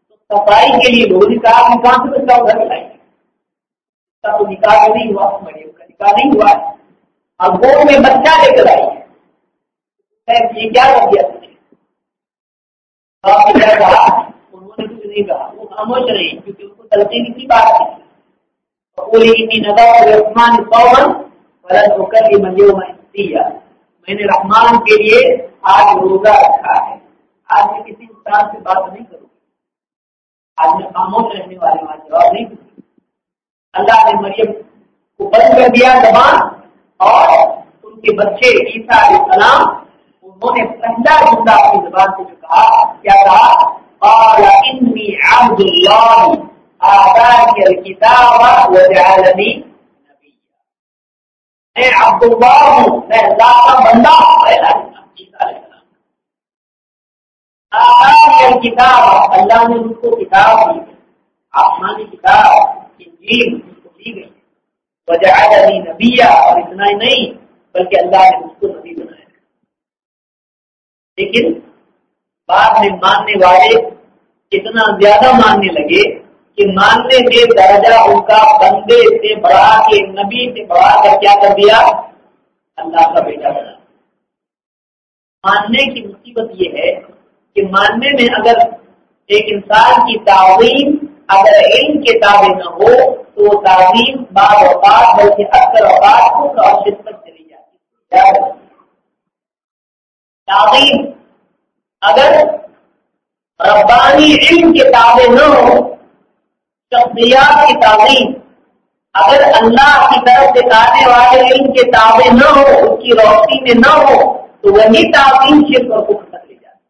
تو صفائی کے لیے لوگوں نے کہا نکاح سے بچہ ادھر لائیں تو نکاح تو نہیں ہوا، مریم کا نکاح نہیں ہوا۔ اب گود میں بچہ لے کر آئی۔ ہے یہ کیا کر دیا تم نے کہا؟ انہوں نے کچھ نہیں کہا۔ وہ خاموش رہی کیونکہ ان کو تلقین کی بات تھی۔ بولے اتنی نظر رحمان پون غلط ہو کر یہ منجو میں میں نے رحمان کے لیے آج روزہ رکھا ہے۔ آج میں کسی انسان سے بات نہیں کروں آج میں خاموش رہنے والے وہاں جواب نہیں دوں اللہ نے مریم کو بند کر دیا زبان اور ان کے بچے عیسیٰ علیہ السلام، انہوں نے پہلا جملہ اپنی زبان سے جو کہا، کیا کہا؟ قال انی عبد اللہ آتانی الکتاب وجعلنی نبی میں عبد اللہ ہوں میں اللہ کا بندہ پیدا ہوں کتاب اللہ نے ان کو کتاب دی آسمانی کتاب، انجیل کو دی گئی وجہ علی نبیا اور اتنا ہی نہیں، بلکہ اللہ نے اس کو نبی بنایا لیکن بعد میں ماننے والے اتنا زیادہ ماننے لگے کہ ماننے میں درجہ ان کا بندے سے بڑھا کے نبی سے بڑھا کر کیا کر دیا؟ اللہ کا بیٹا بنا۔ ماننے کی مصیبت یہ ہے کہ ماننے میں اگر ایک انسان کی تعلیم اگر علم کے تابع نہ ہو، تو وہ تعلیم بعض اوقات بلکہ اکثر اوقات خود اور شدت چلی جاتی ہے۔ اگر ربانی علم کے تابع نہ ہو شخصیات کی تعلیم۔ اگر اللہ کی طرف سے آنے والے علم کے تابع نہ ہو اس کی روشنی میں نہ ہو، تو وہی تعلیم شرک اور کفر تک لے جاتی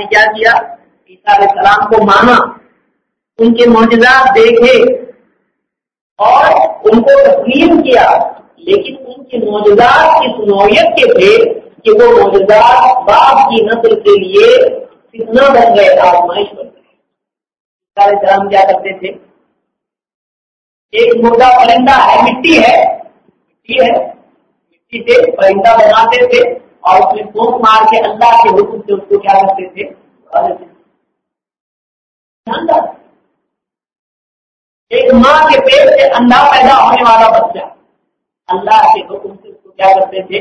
نے کیا کیا؟ عیسیٰ علیہ السلام کو مانا۔ ان کے معجزات دیکھے اور ان کو تسلیم کیا۔ لیکن ان کے معجزات کی سنویت کے تھے کہ وہ معجزات باپ کی نسل کے لیے کتنا بن گئے آزمائش بن گئے عیسیٰ علیہ کیا کرتے تھے؟ ایک مردہ پرندہ ہے، مٹی ہے مٹی ہے۔ مٹی سے پرندہ بناتے تھے اور اس میں پونک مار کے اللہ کے حکم سے اس کو کیا کرتے تھے؟ ایک ماں کے پیٹ سے انڈا پیدا ہونے والا بچہ۔ اللہ کے حکم سے اس کو کیا کرتے تھے؟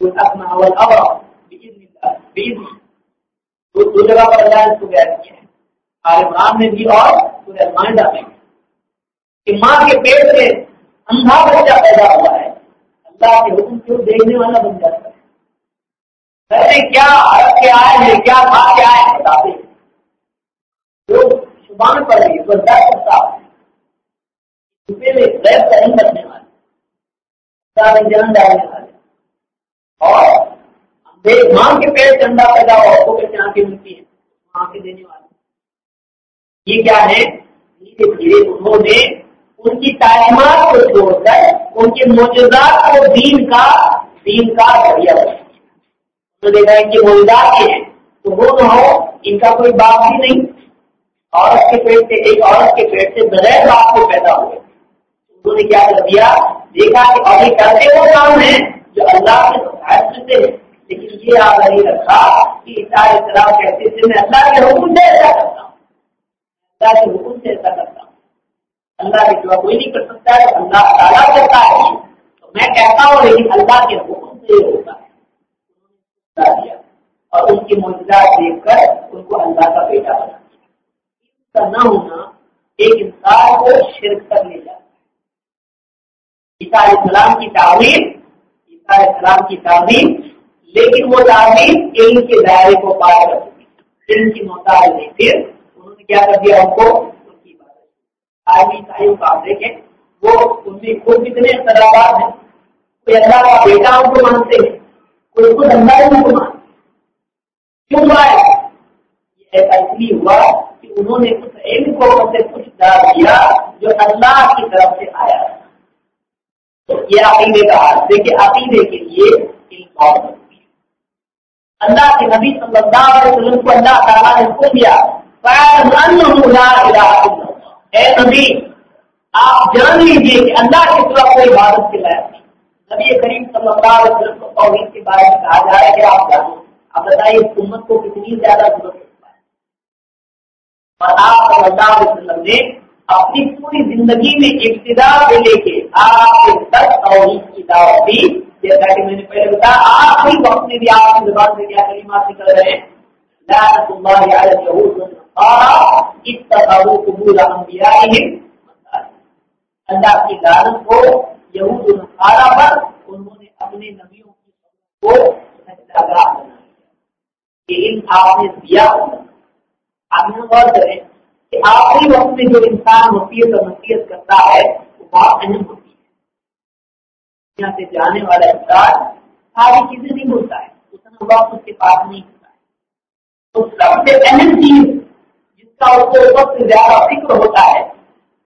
اپنا اول اب بیس تو دو جگہ پر اللہ اس کو بیان کیا ہے۔ عمران میں بھی اور پورے مائنڈا میں کہ ماں کے پیٹ سے اندھا بچہ پیدا ہوا ہے۔ اللہ کے حکم سے دیکھنے والا بن جاتا ہے۔ پہلے کیا عرب کے آئے ہیں، کیا کھا کے آئے ہیں بتاتے جو شبان پڑ رہی ہے وہ در سکتا ہے۔ غیر نہیں کرنے والے جنم ڈالنے والے۔ اور ماں کے پیڑ سے انڈا پیدا ہوا، وہ کیسے آنکھیں ملتی ہیں۔ ماں کے دینے والے یہ کیا ہے؟ دھیرے دھیرے انہوں نے ان کی تعلیمات کو چھوڑ کر ان کے موجودات کو دین کا دین کا ذریعہ تو دیکھا ان کے موجودات کے ہیں۔ تو وہ نہ ہو، ان کا کوئی باپ بھی نہیں۔ عورت کے پیٹ سے، ایک عورت کے پیٹ سے بغیر باپ کو پیدا ہوئے انہوں نے کیا کر دیا؟ دیکھا کہ اور یہ کرتے وہ کام ہے جو اللہ کے سے سفارش ہیں۔ لیکن یہ آپ نہیں رکھا کہ سارے سلام کہتے تھے میں اللہ کے حکم سے ایسا کرتا ہوں۔ اللہ کے حکم سے ایسا کرتا ہوں۔ اللہ کے سوا کوئی نہیں کر سکتا ہے۔ اللہ تعالیٰ کرتا ہے۔ تو میں کہتا ہوں لیکن اللہ کے حکم سے یہ ہوتا ہے۔ اور ان کی موجودات دیکھ کر ان کو اللہ کا بیٹا بنا دیا۔ کا نہ ہونا ایک انسان کو شرک کر لے جاتا ہے۔ عیسیٰ السلام کی تعلیم عیسیٰ السلام کی تعلیم لیکن وہ تعلیم علم کے دائرے کو پار کر چکی علم کی محتاج نہیں پھر انہوں نے کیا کر دیا ان کو؟ عیسائیوں کا آپ دیکھیں وہ ان میں خود کتنے اختلافات ہیں۔ کوئی اللہ کا بیٹا ان کو مانتے ہیں، کوئی خود اللہ ان کو مانتے کیوں ہوا ہے؟ ایسا اس لیے ہوا کہ انہوں نے اس علم کو سے کچھ ڈال دیا جو اللہ کی طرف سے آیا۔ تو یہ عقیدے کا دیکھیے عقیدے کے لیے بہت ضروری اللہ کے نبی صلی اللہ علیہ وسلم کو اللہ تعالیٰ نے حکم دیا اے نبی، آپ جان لیجیے کہ اللہ کے سوا کوئی عبادت کے لائق نہیں۔ نبی کریم صلی اللہ علیہ وسلم کو توحید کے بارے میں کہا جا رہا ہے کہ آپ جانو آپ بتائیے امت کو کتنی زیادہ ضرورت ہے؟ اور آپ صلی اللہ علیہ وسلم نے اپنی پوری زندگی میں ابتدا سے لے کے آپ کے تک توحید کی دعوت دی۔ جیسا کہ میں نے پہلے بتایا، آپ ہی وقت میں بھی آپ کی زبان سے کیا کلمات نکل رہے ہیں لعنت اللہ علی اليهود والنصارى اتخذوا قبور انبیائهم اللہ کی لعنت کو یہود و نصارا پر انہوں نے اپنے نبیوں کی کو بنا کہ ان آپ نے دیا آپ نے غور کریں کہ آخری وقت میں جو انسان وسیعت اور نصیحت کرتا ہے، وہ بہت اہم ہوتی ہے۔ یہاں سے جانے والا انسان ساری چیزیں نہیں بولتا ہے، اتنا وقت اس کے پاس نہیں ہوتا ہے۔ تو سب سے اہم چیز جس کا اس کو سب سے زیادہ فکر ہوتا ہے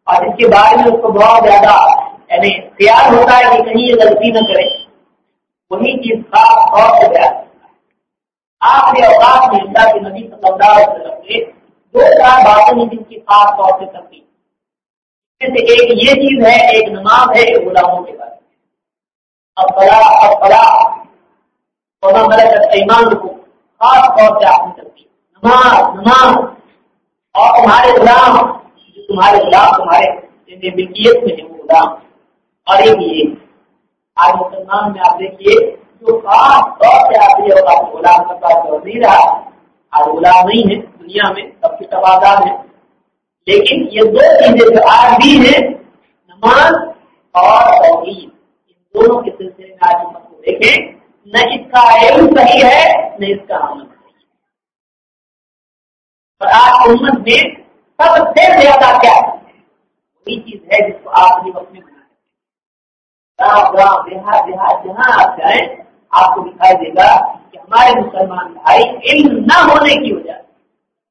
اور اس کے بارے میں اس کو بہت زیادہ یعنی خیال ہوتا ہے کہ کہیں یہ غلطی نہ کرے۔ وہی چیز خاص طور سے بیان کرتا ہے۔ آخری اوقات میں اللہ کے نبی صلی اللہ علیہ وسلم نے دو چار باتیں ہیں جن کی خاص طور سے تبدیل سے ایک یہ چیز ہے، ایک نماز ہے ایک غلاموں کے بارے میں اب بڑا اب ایمان کو خاص طور سے آپ نے تبدیل نماز نماز۔ اور تمہارے غلام، جو تمہارے غلام، تمہارے ملکیت میں ہے وہ غلام۔ اور ایک یہ، آج مسلمان میں آپ دیکھیے، جو خاص طور سے آپ یہ غلام کا پاس نہیں رہا، آج غلام نہیں ہے دنیا میں سب کے تبادلات ہیں۔ لیکن یہ دو چیزیں جو آج بھی ہیں، نماز اور توحید۔ دونوں کے سلسلے میں آج ہم کو دیکھیں۔ نہ اس کا علم صحیح ہے، نہ اس کا عمل صحیح ہے۔ اور آج امت میں سب سے زیادہ کیا وہی چیز ہے جس کو آپ اپنی وقت میں بنا گاؤں گاؤں دیہات دیہات جہاں آپ جائیں، آپ کو دکھائی دے گا کہ ہمارے مسلمان بھائی علم نہ ہونے کی وجہ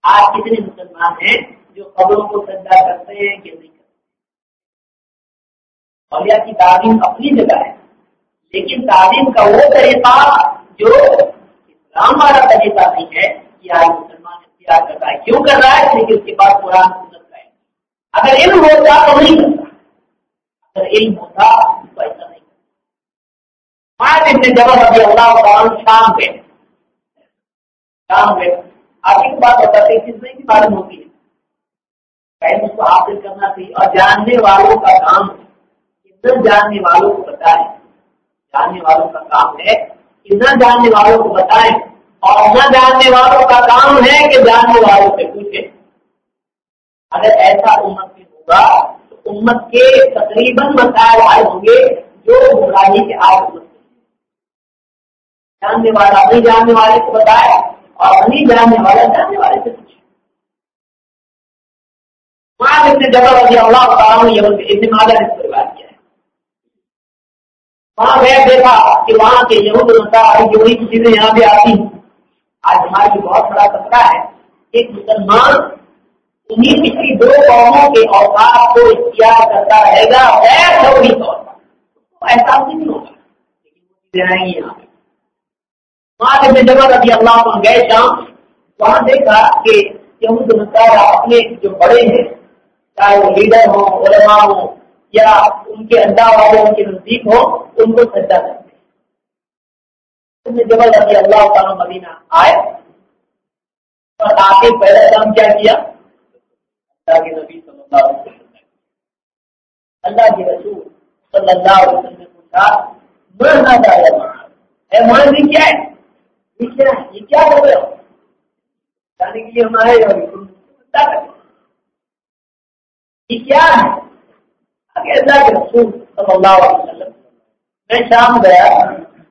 آج کتنے مسلمان ہیں جو خبروں کو سجا کرتے ہیں کہ نہیں اولیاء کی تعلیم اپنی جگہ ہے۔ لیکن تعلیم کا وہ طریقہ جو اسلام والا طریقہ نہیں ہے کہ آج مسلمان اختیار کرتا ہے۔ کیوں کر رہا ہے؟ لیکن اس کے پاس قرآن سنت کا ہے۔ اگر علم ہوتا تو نہیں کرتا۔ اگر علم ہوتا تو ایسا نہیں کرتا۔ آج اتنے جگہ ابھی اللہ شام پہ شام پہ آپ کی بات بتاتے کس نہیں کی معلوم ہوتی ہے۔ اس کو حاصل کرنا چاہیے اور جاننے والوں کا کام ہے جاننے والوں کو بتائیں۔ جاننے والوں کا کام ہے اتنا جاننے والوں کو بتائیں اور نہ جاننے والوں کا کام ہے کہ جاننے والوں سے پوچھیں۔ اگر ایسا امت میں ہوگا تو امت کے تقریباً مسائل آئے ہوں گے جو گمراہی کے آئے امت جاننے والا نہیں جاننے والے کو بتائے اور نہیں جاننے والا جاننے والے سے پوچھے۔ وہاں جگہ رضی اللہ تعالیٰ نے ابن ماجہ نے اس پر بات کیا ہے۔ وہاں میں دیکھا کہ وہاں کے یہود نصارا جو وہی چیزیں یہاں بھی آتی ہیں۔ آج ہماری بہت بڑا خطرہ ہے ایک مسلمان انہیں پچھلی دو قوموں کے اوقات کو اختیار کرتا رہے گا، غیر ضروری طور پر۔ احساس نہیں ہوگا؟ لیکن وہ چیزیں آئیں گی یہاں پہ۔ وہاں سے جگہ رضی اللہ عنہ گئے شام۔ وہاں دیکھا کہ یہود نصارہ اپنے جو بڑے ہیں، چاہے وہ لیڈر ہوں، علماء ہوں یا ان کے اڈا والے، ان کے نزدیک ہوں، ان کو سجا کرتے ہیں۔ جب رضی اللہ تعالیٰ مدینہ آئے۔ اور آ کے پہلا کام کیا کیا؟ اللہ کے نبی صلی اللہ علیہ وسلم اللہ کے رسول صلی اللہ علیہ وسلم نے پوچھا مرنا جائے اے مولوی کیا ہے؟ یہ کیا ہے؟ یہ کیا کر رہے ہو؟ جانے کے لیے ہم آئے یہ کیا ہے؟ اللہ کے رسول صلی اللہ علیہ وسلم۔ میں شام گیا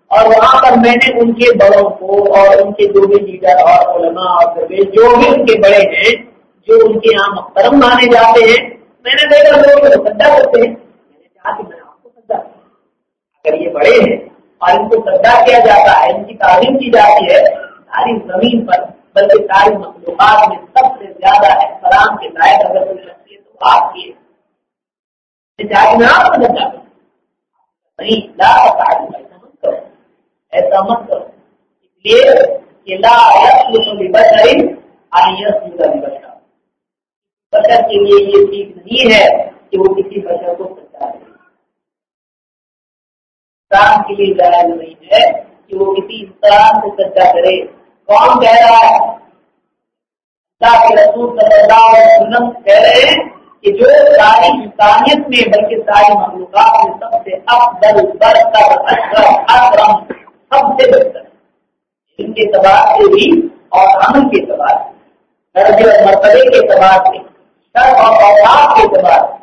اور وہاں پر میں نے ان کے بڑوں کو اور ان کے جو بھی لیڈر اور علماء اور جو بھی ان کے بڑے ہیں، جو ان کے یہاں محترم مانے جاتے ہیں، میں نے دیکھا لوگ سدا کرتے ہیں۔ میں نے کہا کہ میں آپ کو سدا اگر یہ بڑے ہیں اور ان کو سدا کیا جاتا ہے، ان کی تعلیم کی جاتی ہے، ساری زمین پر، بلکہ ساری مخلوقات میں سب سے زیادہ احترام کے لائق اگر کوئی شخصیت تو آپ کی چاہے میں آپ کو سدا نہیں لا تعلیم ایسا مت کرو۔ اس لیے کہ لا بشر بشر بشر کے لیے یہ ٹھیک نہیں ہے کہ وہ کسی بشر کو سچا دے انسان کے لیے جائز نہیں ہے کہ وہ کسی انسان سے سچا کرے۔ کون کہہ رہا ہے؟ اللہ کے رسول صلی اللہ علیہ وسلم کہہ رہے ہیں کہ جو ساری انسانیت میں بلکہ ساری مخلوقات میں سب سے افضل برتر اشرف اکرم، سب سے بہتر ان کے اعتبار سے بھی اور عمل کے اعتبار سے، درجے اور مرتبے کے اعتبار سے شرف اور اوقات کے اعتبار سے۔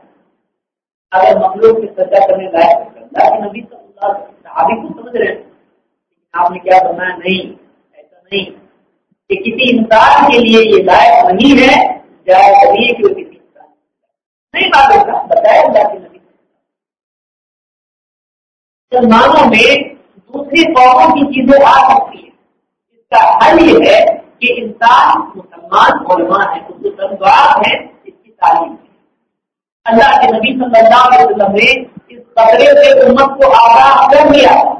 اگر مخلوق کی سجا کرنے لائق اللہ کے نبی صلی اللہ علیہ وسلم صحابی کو سمجھ رہے ہیں۔ آپ نے کیا بنایا نہیں، ایسا نہیں۔ کہ کسی انسان کے لیے یہ لائق نہیں ہے، جائے کبھی کہ وہ کسی نہیں بات ہوتا بتایا اللہ کے نبی مسلمانوں میں دوسری قوموں کی چیزیں آ سکتی ہیں۔ اس کا حل یہ ہے کہ انسان مسلمان علماء ہیں مسلمان ہیں، اس کی تعلیم ہے۔ اللہ کے نبی صلی اللہ علیہ وسلم نے اس خطرے سے امت کو آگاہ کر دیا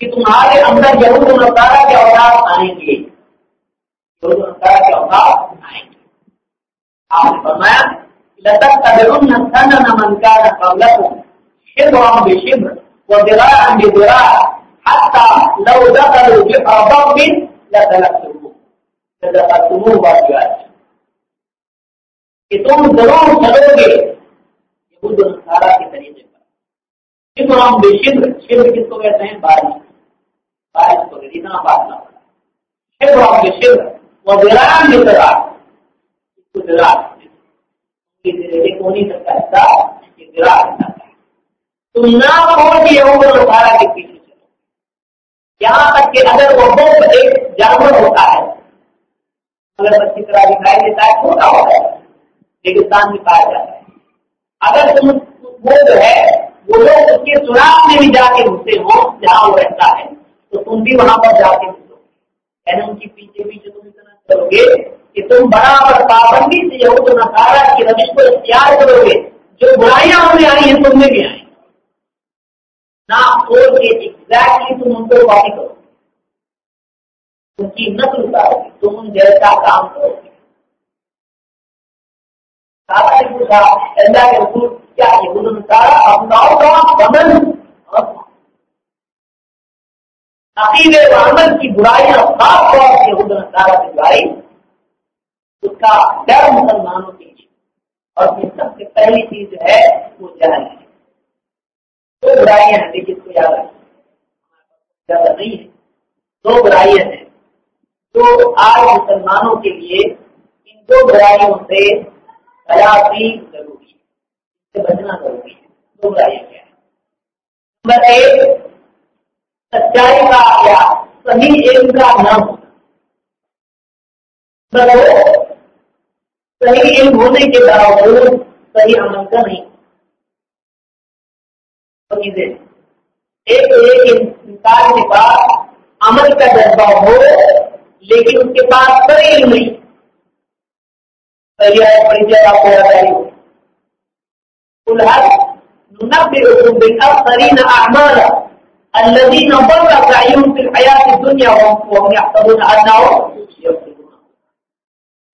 کہ تمہارے اندر یہود و کے اوقات آئیں گے۔ یہود و کے اوقات آئیں گے۔ آپ نے فرمایا لتتبعن سنن من كان قبلكم شبرا بشبر وذراعا بذراع حتى لو دخلوا واجبات کہ تم ضرور چلو گے یہود کے طریقے پر شبرا بشبر. شبر کس کو کہتے ہیں بارش. بارش کو اتنا بات نہ پڑا شبرا بشبر. وذراعا بذراع. اس کو ذراع؟ نہیں سکتا تم نہ پہنچ سارا کے پیچھے چلو۔ یہاں تک کہ اگر وہ بہت ایک جانور ہوتا ہے، اگر بچی طرح دکھائی دیتا ہے، چھوٹا ہوتا ہے ریگستان میں پایا جاتا ہے۔ اگر تم وہ جو ہے، وہ لوگ اس کے سراغ میں بھی جا کے گھسے ہو، جہاں وہ رہتا ہے، تو تم بھی وہاں پر جا کے گھسو یعنی ان کی پیچھے پیچھے تم اتنا کرو گے کہ تم برابر پابندی سے یہود نصارہ کی روش کو اختیار کرو گے، جو برائیاں ہمیں آئی ہیں، تم میں بھی آئی نہ کے ایگزیکٹلی تم ان کو کاپی کرو۔ ان کی نقل اتارو گے، تم ان جیسا کام کرو گے۔ نے پوچھا اللہ کے کیا یہود نصارہ اپناؤ کا بدن عقیدے و عمل کی برائیاں خاص طور سے یہود نصارہ کی برائی اس کا ڈر مسلمانوں کے لیے۔ اور یہ سب سے پہلی چیز جو ہے، وہ جہل ہے۔ دو برائیاں ہیں لیکن کو یاد رکھیں۔ زیادہ نہیں ہے۔ دو برائیاں ہیں۔ جو آج مسلمانوں کے لیے ان دو برائیوں سے خیاتی ضروری ہے۔ اس سے بچنا ضروری ہے۔ دو برائیاں کیا ہیں؟ نمبر ایک، سچائی کا یا صحیح علم کا نام ہونا۔ نمبر صحیح علم ہونے کے باوجود صحیح عمل کا نہیں۔ ایک ایک انسان کے پاس عمل کا جذبہ ہو، لیکن اس کے پاس صحیح علم نہیں۔ صحیح ہے أعمالا الذين ضل سعيهم في الحياة الدنيا وهم يحسبون أنهم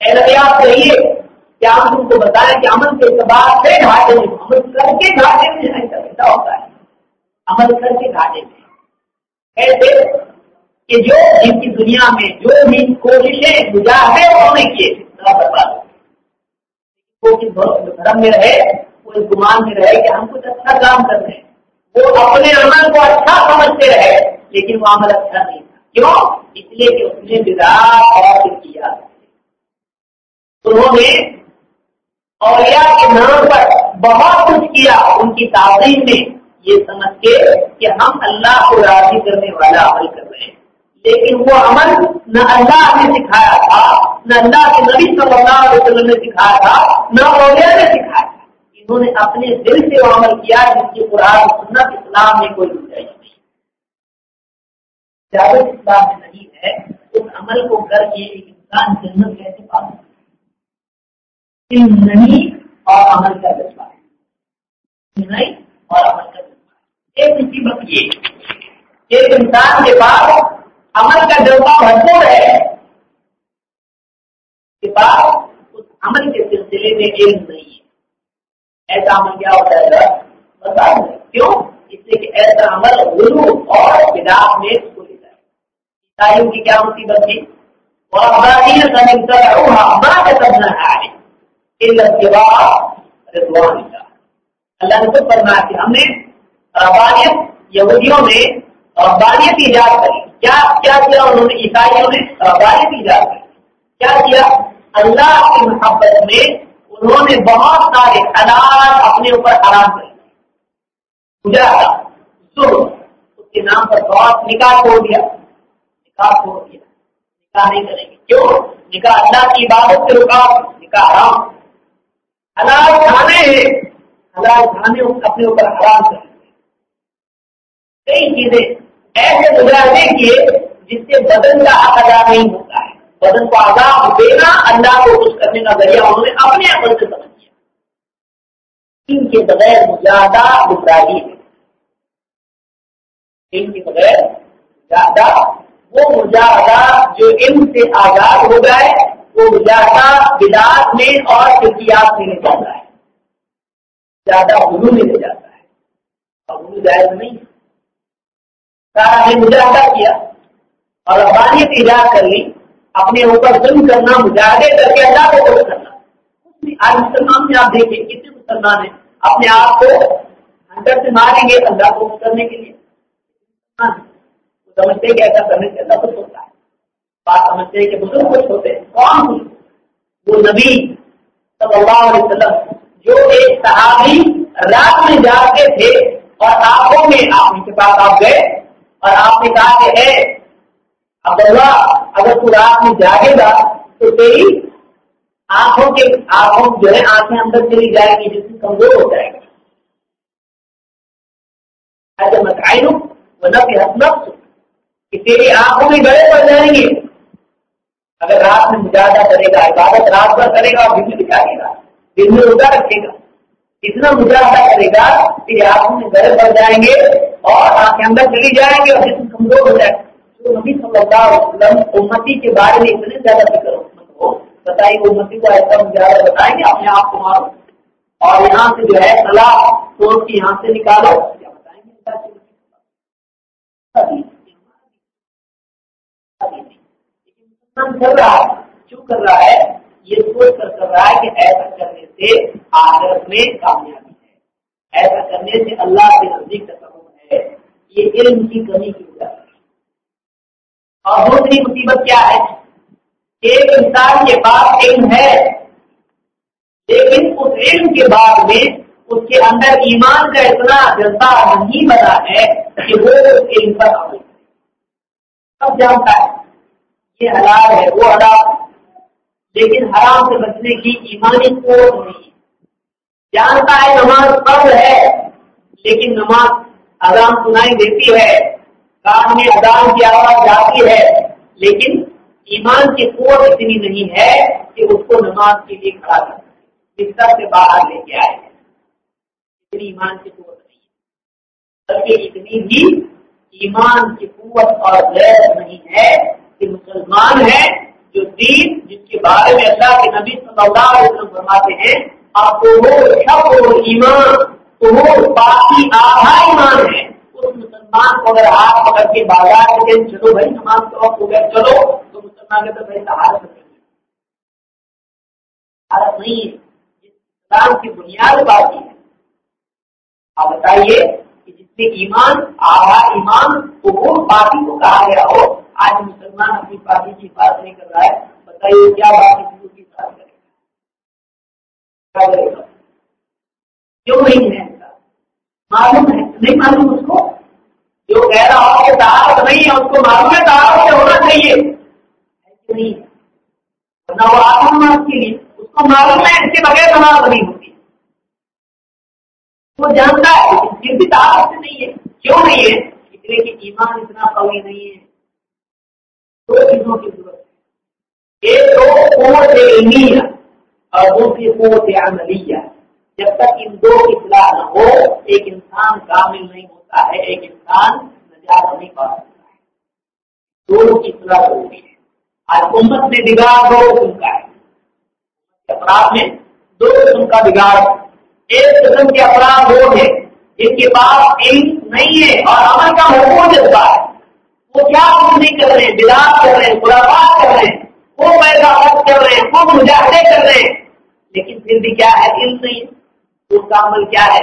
يفلحون احتیاط رہیے کہ ہم تم کو بتائیں کہ عمل کے اعتبار سے گھاٹے میں عمل کر کے گھاٹے میں ایسا ایسا ہوتا ہے۔ عمل کر کے گھاٹے میں ایسے کہ جو جن کی دنیا میں جو بھی کوششیں گزار ہے انہوں نے کیے برباد کوشش دھرم میں رہے، وہ اس گمان میں رہے کہ ہم کچھ اچھا کام کر رہے ہیں۔ وہ اپنے عمل کو اچھا سمجھتے رہے، لیکن وہ عمل اچھا نہیں تھا۔ کیوں؟ اس لیے کہ اس نے بگاڑ اور کیا۔ انہوں نے اولیاء کے نام پر بہت کچھ کیا۔ ان کی تعظیم میں یہ سمجھ کے کہ ہم اللہ کو راضی کرنے والا عمل کر رہے ہیں۔ لیکن وہ عمل نہ اللہ نے سکھایا تھا، نہ اللہ کے نبی صلی اللہ علیہ وسلم نے سکھایا تھا، نہ اولیاء نے سکھایا تھا۔ انہوں نے اپنے دل سے وہ عمل کیا جس کی قرآن سنت اسلام میں کوئی گنجائش نہیں۔ جب اسلام میں نہیں ہے، اس عمل کو کر کے ایک انسان جنت کیسے پا سکتا علم نہیں اور عمل کا جذبہ ہے۔ نہیں اور عمل کا جذبہ ایک مصیبت یہ ایک انسان کے پاس عمل کا جذبہ بھرپور ہے کے پاس اس عمل کے سلسلے میں علم نہیں ہے۔ ایسا عمل کیا ہوتا ہے؟ بتا کیوں؟ اس سے کہ ایسا عمل غلو اور بداخ میں اس کو لے جائے عیسائیوں کی کیا مصیبت تھی؟ اور اللہ۔ نے خود فرمایا کہ ہم نے ربانیت یہودیوں نے ربانیت ایجاد کری۔ کیا کیا کیا انہوں نے عیسائیوں نے ربانیت ایجاد کری؟ کیا کیا؟ اللہ کی محبت میں انہوں نے بہت سارے حالات اپنے اوپر حرام کر اس کے نام پر بہت نکاح چھوڑ دیا۔ نکاح چھوڑ دیا۔ نکاح نہیں کریں گے۔ کیوں؟ نکاح اللہ کی عبادت سے۔ رکا نکاح حرام۔ حلال کھانے ہیں، حلال کھانے اپنے اوپر حرام کر کئی چیزیں ایسے مظاہرے کیے جس سے بدن کا حق ادا نہیں ہوتا ہے۔ بدن کو آزاد دینا، اللہ کو خوش کرنے کا ذریعہ انہوں نے اپنے عمل سے سمجھ لیا ان کے بغیر مجاہدہ گمراہی ہے ان کے بغیر مجاہدہ وہ مجاہدہ جو علم سے آزاد ہو جائے وہ مجاہدہ بداعت میں اور فکیات میں لے جاتا ہے۔ زیادہ گرو میں لے جاتا ہے۔ اور گرو جائز نہیں۔ سارا نے مجاہدہ کیا۔ اور افغانیت ایجاد کر لی۔ اپنے اوپر ظلم کرنا، مجاہدے کر کے اللہ کو خوش کرنا۔ آج مسلمان میں آپ دیکھیں کتنے مسلمان ہیں۔ اپنے آپ کو اندر سے ماریں گے اللہ کو خوش کرنے کے لیے۔ سمجھتے کہ ایسا کرنے سے اللہ خوش ہوتا ہے۔ بات سمجھتے ہیں کہ بزرگ خوش ہوتے ہیں۔ کون خوش وہ نبی صلی اللہ علیہ وسلم، جو ایک صحابی رات میں جاتے تھے اور آنکھوں میں آپ ان کے پاس آپ گئے اور آپ نے کہا کہ ہے عبداللہ، اگر تو رات میں جاگے گا تو تیری آنکھوں کے آنکھوں جو ہے، آنکھیں اندر چلی جائے گی، جس سے کمزور ہو جائے گی۔ ایسا مکائن وہ نفس، کہ تیری آنکھوں میں گڑے پڑ جائیں گے۔ اگر رات میں مجاہدہ کرے گا، عبادت رات بھر کرے گا، اور دن میں دکھائے گا۔ دن میں روزہ رکھے گا۔ اتنا مجاہدہ کرے گا کہ آنکھوں میں گڑے پڑ جائیں گے اور آنکھیں اندر چلی جائیں گے اور جسم کمزور ہو جائے گا نبی صلی اللہ علیہ وسلم امتی کے بارے میں اتنے زیادہ فکر ہو بتائیے امتی کو ایسا زیادہ بتائیں گے، اپنے آپ کو مارو۔ اور یہاں سے جو ہے سلاح سوچ کی یہاں سے نکالو۔ کیا بتائیں گے کر رہا ہے، کیوں کر رہا ہے؟ یہ سوچ کر کر رہا ہے کہ ایسا کرنے سے آخرت میں کامیابی ہے۔ ایسا کرنے سے اللہ کے نزدیک تصور ہے۔ یہ علم کی کمی کی وجہ سے۔ اور دوسری مصیبت کیا ہے؟ ایک انسان کے پاس علم ہے، لیکن اس علم کے بعد میں اس کے اندر ایمان کا اتنا جذبہ نہیں بنا ہے کہ وہ اس علم پر عمل کرے۔ سب جانتا ہے۔ یہ حلال ہے، وہ حلال لیکن حرام سے بچنے کی ایمانی قوت نہیں ہے۔ جانتا ہے نماز فرض ہے، لیکن نماز آرام سنائی دیتی ہے۔ کان میں ادان کی آواز جاتی ہے، لیکن ایمان کی قوت اتنی نہیں ہے کہ اس کو نماز کے لیے کھڑا کر بستر سے باہر لے کے آئے اتنی ایمان کی قوت نہیں بلکہ اتنی بھی ایمان کی قوت اور غیر نہیں ہے۔ کہ مسلمان ہے جو دین جس کے بارے میں اللہ کے نبی صلی اللہ علیہ وسلم فرماتے ہیں آپ کو وہ شب ایمان تو وہ باقی آدھا ایمان ہے اس مسلمان کو اگر ہاتھ پکڑ کے بازار کے چلو بھائی، نماز کا وقت ہو گیا، چلو، تو مسلمان کے تو بھائی حالت نہیں حالت نہیں ہے۔ اسلام کی بنیاد بات ہے۔ آپ بتائیے کہ جس میں ایمان، آبا ایمان، قبول پارٹی کو کہا گیا ہو آج مسلمان اپنی پارٹی کی بات نہیں کر رہا ہے، بتائیے کیا بات ہندو کی بات کرے گا؟ کیا کرے گا؟ کیوں نہیں ہے معلوم ہے، نہیں معلوم اس کو؟ جو کہہ رہا ہو کہ تعارف نہیں ہے، اس کو معلوم ہے تعارف سے ہونا چاہیے۔ نہیں؟ نہ وہ آسم کے لیے اس کو معلوم ہے، اس کے بغیر نماز نہیں ہوتی وہ جانتا ہے پھر بھی تعارف سے نہیں ہے۔ کیوں نہیں ہے؟ اس لیے کہ ایمان اتنا قوی نہیں ہے۔ دو چیزوں کی ضرورت ہے ایک تو قوت علمیہ اور دوسری قوت عملیہ۔ جب تک ان دو کی اطلاع نہ ہو، ایک انسان کامل نہیں ہوتا ہے، ایک انسان نجات نہیں پا سکتا ہے۔ دونوں کی اطلاع ضروری ہے آج امت میں بگاڑ دو قسم کا ہے۔ اپرادھ میں دو قسم کا بگاڑ۔ ایک قسم کے اپرادھ وہ ہے جن کے پاس علم نہیں ہے اور عمل کا محبوب جذبہ ہے۔ وہ کیا کچھ نہیں کر رہے ہیں؟ بلاس کر رہے ہیں خرافات کر رہے ہیں، وہ پیسہ خرچ کر رہے ہیں وہ مجاہدے کر رہے ہیں۔ لیکن پھر بھی کیا ہے؟ علم نہیں اس کا عمل کیا ہے؟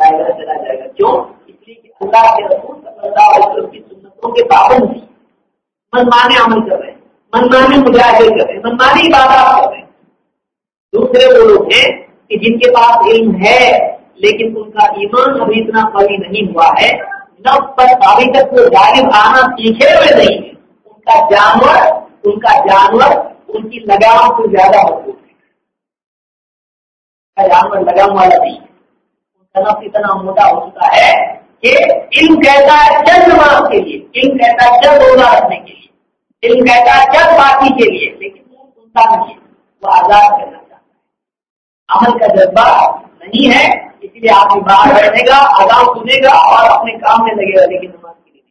رائے چلا جائے گا۔ کیوں؟ اس لیے کہ اللہ کے رسول صلی اللہ علیہ وسلم کی سنتوں کے پابند تھی منمانے عمل کر رہے ہیں۔ منمانے مجاہدے کر رہے ہیں۔ منمانی عبادات کر رہے ہیں۔ دوسرے وہ لوگ ہیں کہ جن کے پاس علم ہے، لیکن ان کا ایمان ابھی اتنا قوی نہیں ہوا ہے۔ نب پر ابھی تک وہ غالب آنا سیکھے ہوئے نہیں ان کا جانور، ان کا جانور، ان کی لگام سے زیادہ مضبوط ہے۔ جانور لگام والا نہیں ہے۔ ان کا نفس اتنا موٹا ہو چکا ہے کہ علم کہتا ہے چند ماس کے لیے۔ علم کہتا ہے چند روزہ رکھنے کے لیے۔ علم کہتا ہے چند باقی کے لیے، لیکن وہ سنتا نہیں ہے۔ وہ آزاد کرنا چاہتا ہے۔ عمل کا جذبہ نہیں ہے۔ اس لیے آپ باہر بیٹھے گا آزاد سنے گا اور اپنے کام میں لگے گا لیکن نماز کے لیے۔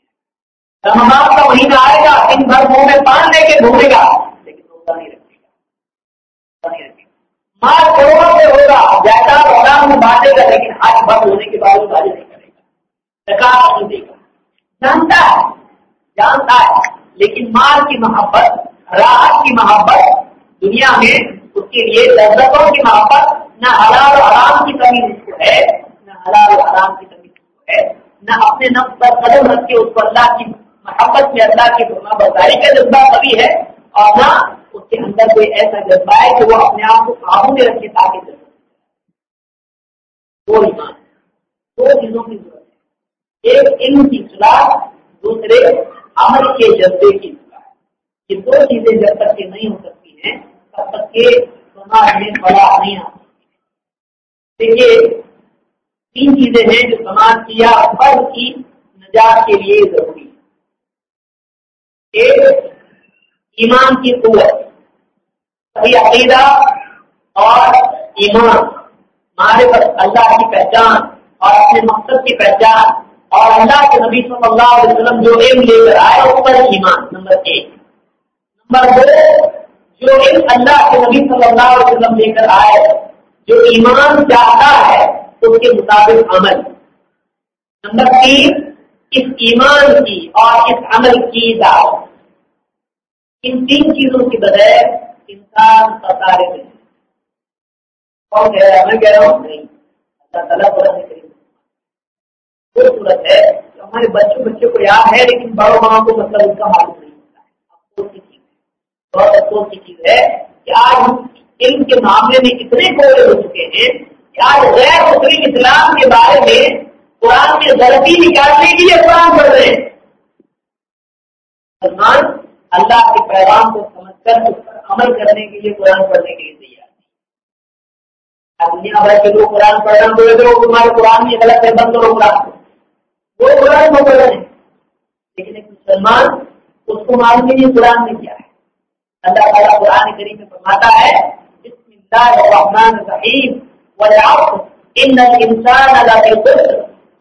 رمضان کا مہینہ آئے گا، دن بھر منہ میں پان لے کے گھومے گا، لیکن روزہ نہیں رکھے گا۔ ماں کروڑوں سے ہوگا جائیداد رمضان میں بانٹے گا لیکن آج بند ہونے کے بعد بازی نہیں کرے گا۔ سرکار نہیں دے گا۔ جانتا ہے جانتا ہے، لیکن مال کی محبت، راحت کی محبت، دنیا میں اس کے لیے لذتوں کی محبت نہ حلال و حرام کی کمی اس کو ہے، نہ حلال و حرام کی کمی اس کو ہے۔ نہ اپنے نفس پر قدم رکھ کے اس کو اللہ کی محبت میں، اللہ کی فرما برداری کا جذبہ کبھی ہے، اور نہ اس کے اندر کوئی ایسا جذبہ ہے کہ وہ اپنے آپ کو قابو میں رکھے تاکہ دو ایمان دو چیزوں کی ضرورت ہے۔ ایک علم کی صلاح دوسرے عمل کے جذبے کی صلاح یہ دو چیزیں جب تک کہ نہیں ہو سکتی ہیں، تب تک کہ سماج میں بڑا نہیں آ سکتی دیکھیے تین چیزیں ہیں جو سماج کی یا فرد کی نجات کے لیے ضروری ایک، ایمان کی قوت۔ صحیح عقیدہ اور ایمان ہمارے پر اللہ کی پہچان اور اپنے مقصد کی پہچان اور اللہ کے نبی صلی اللہ علیہ وسلم جو علم لے کر آئے اس پر ایمان، نمبر ایک۔ نمبر دو، جو علم اللہ کے نبی صلی اللہ علیہ وسلم لے کر آئے جو ایمان چاہتا ہے، اس کے مطابق عمل۔ نمبر تین، اس ایمان کی اور اس عمل کی دعوت۔ ان تین چیزوں کی بغیر انسان ستارے میں کون کہہ رہا ہے میں کہہ رہا ہوں، نہیں، اللہ تعالیٰ بڑا نہیں وہ صورت ہے کہ ہمارے بچوں بچے کو یاد ہے، لیکن بڑوں ماں کو مطلب اس کا معلوم نہیں ہوتا ہے۔ افسوس کی چیز ہے۔ بہت افسوس کی چیز ہے کہ آج ہم علم کے معاملے میں اتنے کوڑے ہو چکے ہیں کہ آج غیر مسلم اسلام کے بارے میں قرآن کی غلطی نکالنے کے لیے قرآن پڑھ رہے ہیں۔ مسلمان، اللہ کے پیغام کو سمجھ کر، اس پر عمل کرنے کے لیے قرآن پڑھنے کے لیے تیار دنیا بھر کے لوگ قرآن پڑھ رہے ہیں تو تمہارے قرآن میں غلط ہے، بند کرو قرآن۔ کو وہ قرآن کو پڑھ رہے ہیں۔ لیکن ایک مسلمان، اس کو معلوم نہیں قرآن میں کیا ہے۔ اللہ تعالیٰ قرآن کریم میں فرماتا ہے بسم اللہ الرحمن الرحیم والعصر ان الانسان لفی خسر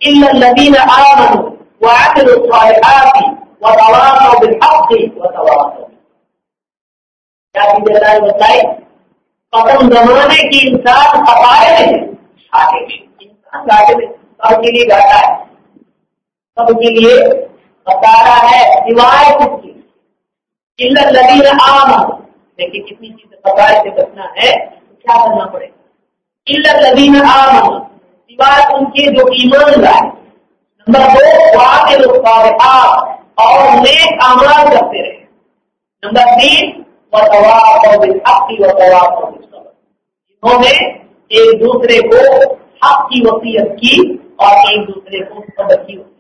إلا الذين آمنوا وعملوا الصالحات وتواصوا بالحق وتواصوا کیا قسم زمانے کی انسان خطائے میں آگے انسان گاٹے میں سب کے لیے گاٹا ہے. سب کے لیے بتانا ہے. سوائے کچھ کی علت لدی عام لیکن کتنی چیزیں بتائے سے بچنا ہے. کیا کرنا پڑے؟ گا علت لدی عام سوائے ان کے جو ایمان لائے۔ نمبر دو واقع صالحات اور نیک اعمال کرتے رہے۔ نمبر تین و طواف اور حق کی و طواف اور انہوں نے ایک دوسرے کو حق کی وصیت کی اور ایک دوسرے کو صبر کی وصیت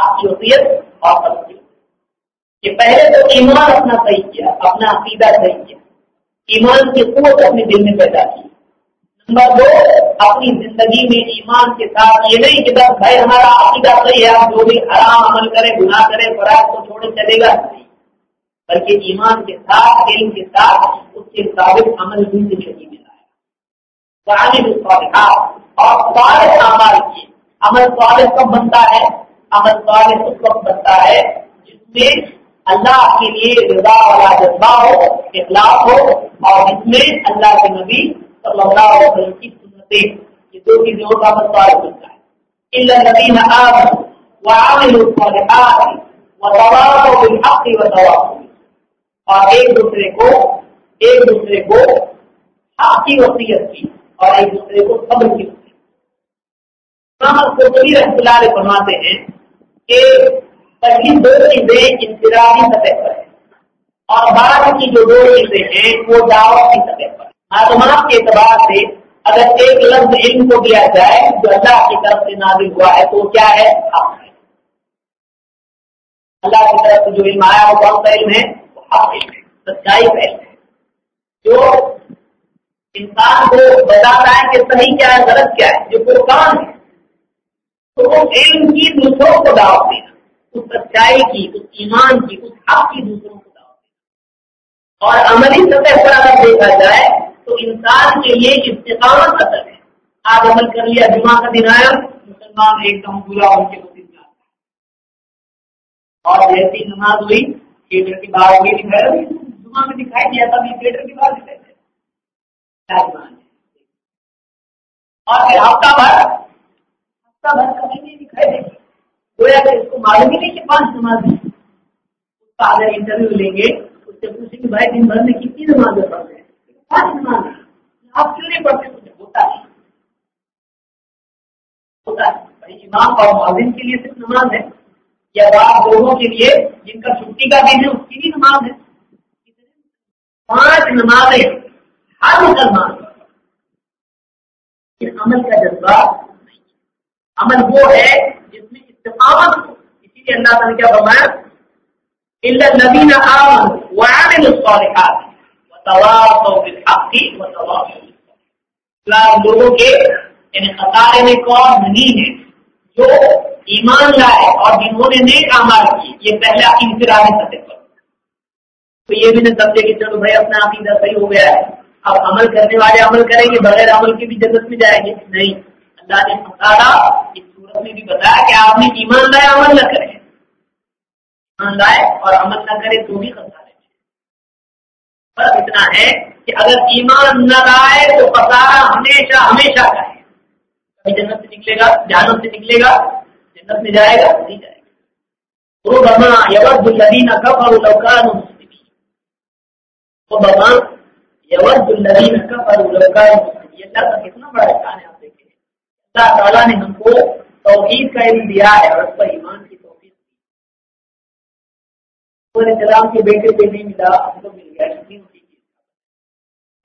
حق کی وصیت اور صبر کی۔ یہ پہلے تو ایمان اپنا صحیح کیا، اپنا عقیدہ صحیح کیا۔ ایمان کی قوت اپنے دل میں پیدا کی۔ نمبر دو، اپنی زندگی میں ایمان کے ساتھ یہ نہیں کہ بس بھائی ہمارا عقیدہ صحیح ہے آپ جو بھی حرام عمل کرے گناہ کرے فراغ کو چھوڑے چلے گا۔ نہیں بلکہ ایمان کے ساتھ، علم کے ساتھ اس کے مطابق عمل بھی زندگی میں لائے۔ اور صالح اعمال کیے۔ عمل صالح کب بنتا ہے؟ عمل صالح اس وقت بنتا ہے جس میں اللہ کے لیے رضا والا جذبہ ہو اخلاق ہو، اور جس میں اللہ کے نبی صلی اللہ علیہ وسلم کی سنتیں، یہ دو چیزوں کا عمل صالح بنتا ہے۔ اللہ نبی آمنوا وعملوا الصالحات وتواصوا بالحق وتواصوا اور ایک دوسرے کو، ایک دوسرے کو حق کی وصیت کی، اور ایک دوسرے کو صبر کی رحمۃ اللہ فرماتے ہیں کہ پہلی دو چیزیں انفرادی سطح پر ہیں۔ اور بعد کی جو دو چیزیں ہیں، وہ دعوت کی سطح پر معلومات کے اعتبار سے اگر ایک لفظ علم کو دیا جائے جو اللہ کی طرف سے نازل ہوا ہے، تو کیا ہے؟ حق ہے۔ اللہ کی طرف سے جو علم آیا، وہ کون سا علم ہے؟ وہ حق علم ہے، سچائی کا علم ہے۔ جو انسان کو بتاتا ہے کہ صحیح کیا ہے، غلط کیا ہے، جو قرآن ہے، تو اس علم کی دوسروں کو دعوت دینا۔ اس سچائی کی، اس ایمان کی، اس حق کی دوسروں کو دعوت دینا۔ اور عملی سطح پر اگر دیکھا جائے تو انسان کے لیے استقامت اثر ہے۔ آج عمل کر لیا، جمعہ کا دن آیا، مسلمان ایک دم پورا ان کے مسلم اور جیسی نماز ہوئی، تھیٹر کی بات ہوئی دکھائی جمعہ میں دکھائی دیا تھا تھیٹر کی بات دکھائی دیا۔ اور پھر ہفتہ بھر ہفتہ بھر کبھی نہیں دکھائی دے گی گویا کہ اس کو معلوم ہی نہیں کہ پانچ نماز ہیں۔ اس کا اگر انٹرویو لیں گے۔ اس سے پوچھیں کہ بھائی دن بھر میں کتنی نمازیں پڑھتے ہیں؟ پانچ نماز ہیں۔ آپ کیوں نہیں پڑھتے؟ مجھے ہوتا نہیں ہوتا ہے۔ امام اور معذم کے لیے صرف نماز ہے۔ یا بعض لوگوں کے لیے جن کا چھٹی کا دن ہے، اس کی بھی نماز ہے۔ پانچ نمازیں ہر مسلمان عمل کا جذبہ عمل وہ ہے جس میں استقامت اسی لیے اللہ تعالیٰ نے کیا فرمایا؟ الذين آمنوا وعملوا الصالحات وتواصوا بالحق وتواصوا لوگوں کے یعنی قطار میں کون نہیں ہے؟ جو ایمان لائے اور جنہوں نے نیک اعمال کی یہ پہلا انفرادی سطح پر تو یہ بھی نہیں سمجھے کہ چلو بھائی، اپنا عقیدہ صحیح ہو گیا ہے۔ اب عمل کرنے والے عمل کریں گے، بغیر عمل کے بھی جنت میں جائیں گے۔ نہیں، اللہ نے بتایا اس صورت میں بھی بتایا کہ آپ نے ایمان لائے، عمل نہ کرے۔ ایمان لائے اور عمل نہ کرے تو بھی خسارے بس اتنا ہے کہ اگر ایمان نہ لائے تو خسارا ہمیشہ ہمیشہ کا ہے کبھی جنت سے نکلے گا جانب سے نکلے گا، جنت میں جائے گا، نہیں جائے گا۔ وہ بما یود الذین کفروا لو كانوا مسلمین وہ بما یود الذین کفروا لو كانوا مسلمین اللہ کا کتنا بڑا احسان ہے، آپ دیکھیں۔ اللہ تعالیٰ نے ہم کو توحید کا علم دیا ہے اور اس پر ایمان کی توحید علیہ السلام کے بیٹے سے نہیں ملا، ہم کو مل گیا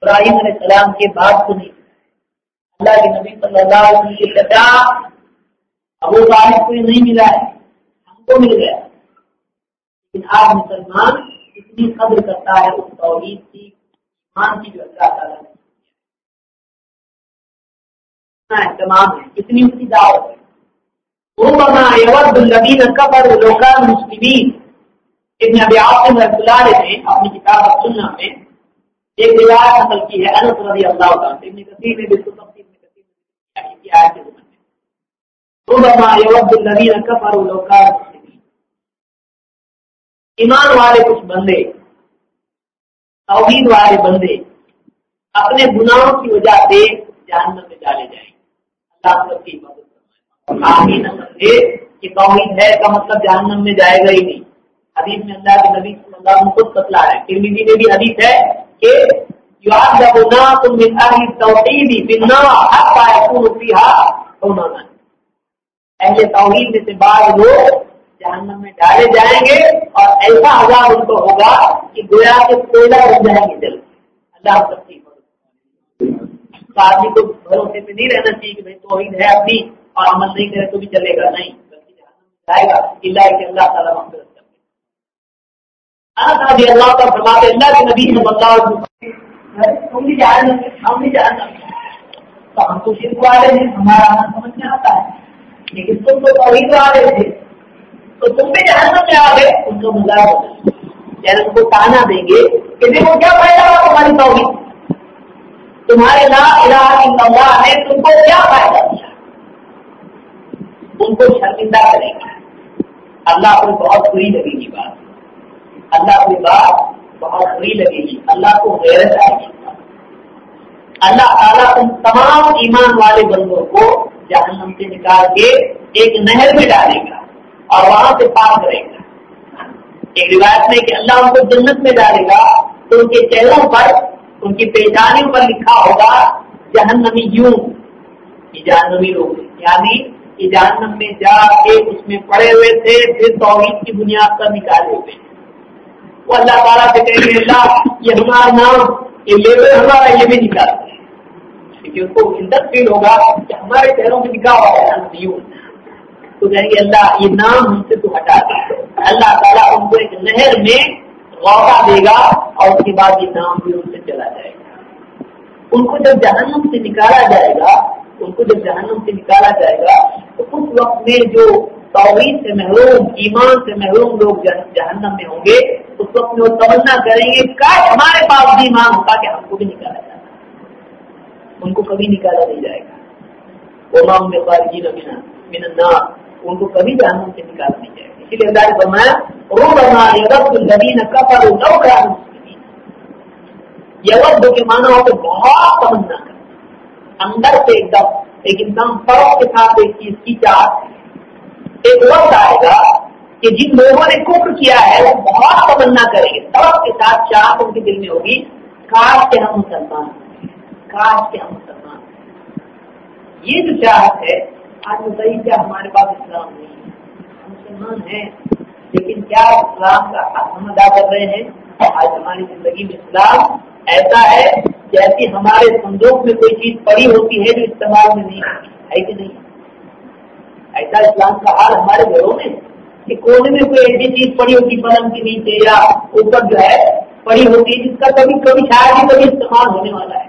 ابراہیم علیہ السلام کے بعد کو نہیں اللہ کے نبی صلی اللہ علیہ وسلم کے چچا، ابو طالب کو نہیں ملا ہے، ہم کو مل گیا۔ لیکن آج مسلمان اتنی قدر کرتا ہے، اس توحید کی، ایمان کی جو اللہ تعالیٰ نے اہتمام ہے کتنی اس کی دعوت ہے۔ وہ بنا یود الدین قبر لوکان مسلمین ابن ابی عاصم رحمۃ اللہ علیہ نے اپنی کتاب سننا میں ایک روایت حاصل کی ہے، انس رضی اللہ تعالیٰ ابن کثیر نے بالکل تفصیل میں کثیر نے کی آیت کے زمانے میں۔ وہ بنا یود الدین قبر لوکان مسلمین ایمان والے کچھ بندے، توحید والے بندے اپنے گناہوں کی وجہ سے جہنم میں ڈالے جائیں۔ اللہ کی مدد آمین سمجھے کہ توحید ہے کا مطلب جہنم میں جائے گا ہی نہیں۔ حدیث میں اللہ کے نبی صلی اللہ علیہ خود بتلا ہے ترمیزی میں بھی حدیث ہے کہ يعذب من اهل التوحيد بالنار حتى يكون فيها حمما اہل توحید میں سے بعض لوگ جہنم میں ڈالے جائیں گے اور ایسا عذاب ان کو ہوگا کہ گویا کے کوئلہ بن جائیں گے دل اللہ سب کی آدمی کو بھروسے پہ نہیں رہنا چاہیے کہ بھائی توحید ہے اپنی۔ اور عمل نہیں کرے تو بھی چلے گا نہیں۔ بلکہ جائے گا۔ اللہ کہ اللہ تعالیٰ مغفرت کر دے اللہ کا فرماتے اللہ کے نبی صلی اللہ علیہ وسلم، تم بھی جان ہم بھی جاننا تو ہم تو شرک والے ہیں، ہمارا آنا سمجھ میں آتا ہے۔ لیکن تم تو توحید والے تھے۔ تو تم بھی جہنم میں آ گئے ان کا مزاق ہوتا یعنی ان کو تانا دیں گے کہ دیکھو کیا فائدہ ہوا تمہاری توحید۔ تمہارے لا الہ الا اللہ نے تم کو کیا فائدہ؟ ان کو شرمندہ کریں گے اللہ کو بہت بری لگے گی بات۔ اللہ کی بات بہت بری لگے گی۔ اللہ کو غیرت آئے گی۔ اللہ تعالیٰ ان تمام ایمان والے بندوں کو جہنم سے نکال کے ایک نہر میں ڈالے گا اور وہاں سے پار کرے گا۔ ایک روایت میں کہ اللہ ان کو جنت میں ڈالے گا۔ تو ان کے چہروں پر، ان کی پہچانوں پر لکھا ہوگا، جہنمی یوں۔ جہنمی لوگ یعنی یہ جہنم میں جا کے اس میں پڑے ہوئے تھے، پھر توحید کی بنیاد پر نکالے ہوئے۔ وہ اللہ تعالیٰ سے کہیں گے اللہ، یہ ہمارا نام، یہ لیبر ہمارا، یہ بھی نکالتے کہ اس کو شدت فیل ہوگا کہ ہمارے شہروں میں نکاح ہوا ہے تو کہیں گے اللہ، یہ نام ہم سے تو ہٹا دے۔ اللہ تعالیٰ ان کو ایک نہر میں غوطہ دے گا اور اس کے بعد یہ نام بھی ان سے چلا جائے گا۔ ان کو جب جہنم سے نکالا جائے گا ان کو جب جہنم سے نکالا جائے گا، تو اس وقت میں جو توحید سے محروم، ایمان سے محروم لوگ جہنم میں ہوں گے، اس وقت میں وہ تمنا کریں گے، کاش ہمارے پاس بھی ایمان ہوتا کہ ہم کو بھی نکالا جائے ان کو کبھی نکالا نہیں جائے گا۔ امام میں خارجی نمینا مینا ان کو کبھی جانوں سے نکالا نہیں جائے گا۔ اسی لیے اللہ نے فرمایا رو بنا یورپ الدین کپڑ نو کرا یورپ کے مانا ہو تو بہت تمنا۔ کر اندر سے ایک دم، ایک انسان فرق کے ساتھ ایک چیز کی چاہ ایک وقت آئے گا کہ جن لوگوں نے کفر کیا ہے، وہ بہت تمنا کریں گے۔ سڑک کے ساتھ چاہ ان کے دل میں ہوگی، کاش کے ہم مسلمان کاش کے ہم مسلمان یہ جو چاہت ہے، آج بتائیے کیا ہمارے پاس اسلام نہیں ہے۔ ہم مسلمان ہیں، لیکن کیا اسلام کا حق ہم ادا کر رہے ہیں؟ آج ہماری زندگی میں اسلام ایسا ہے جیسے ہمارے صندوق میں کوئی چیز پڑی ہوتی ہے جو استعمال میں نہیں ہوتی ہے کہ نہیں؟ ایسا اسلام کا حال ہمارے گھروں میں کہ کونے میں کوئی ایسی چیز پڑی ہوتی پلنگ کے نیچے یا اوپر جو ہے پڑی ہوتی ہے جس کا کبھی کبھی شاید ہی کبھی استعمال ہونے والا ہے۔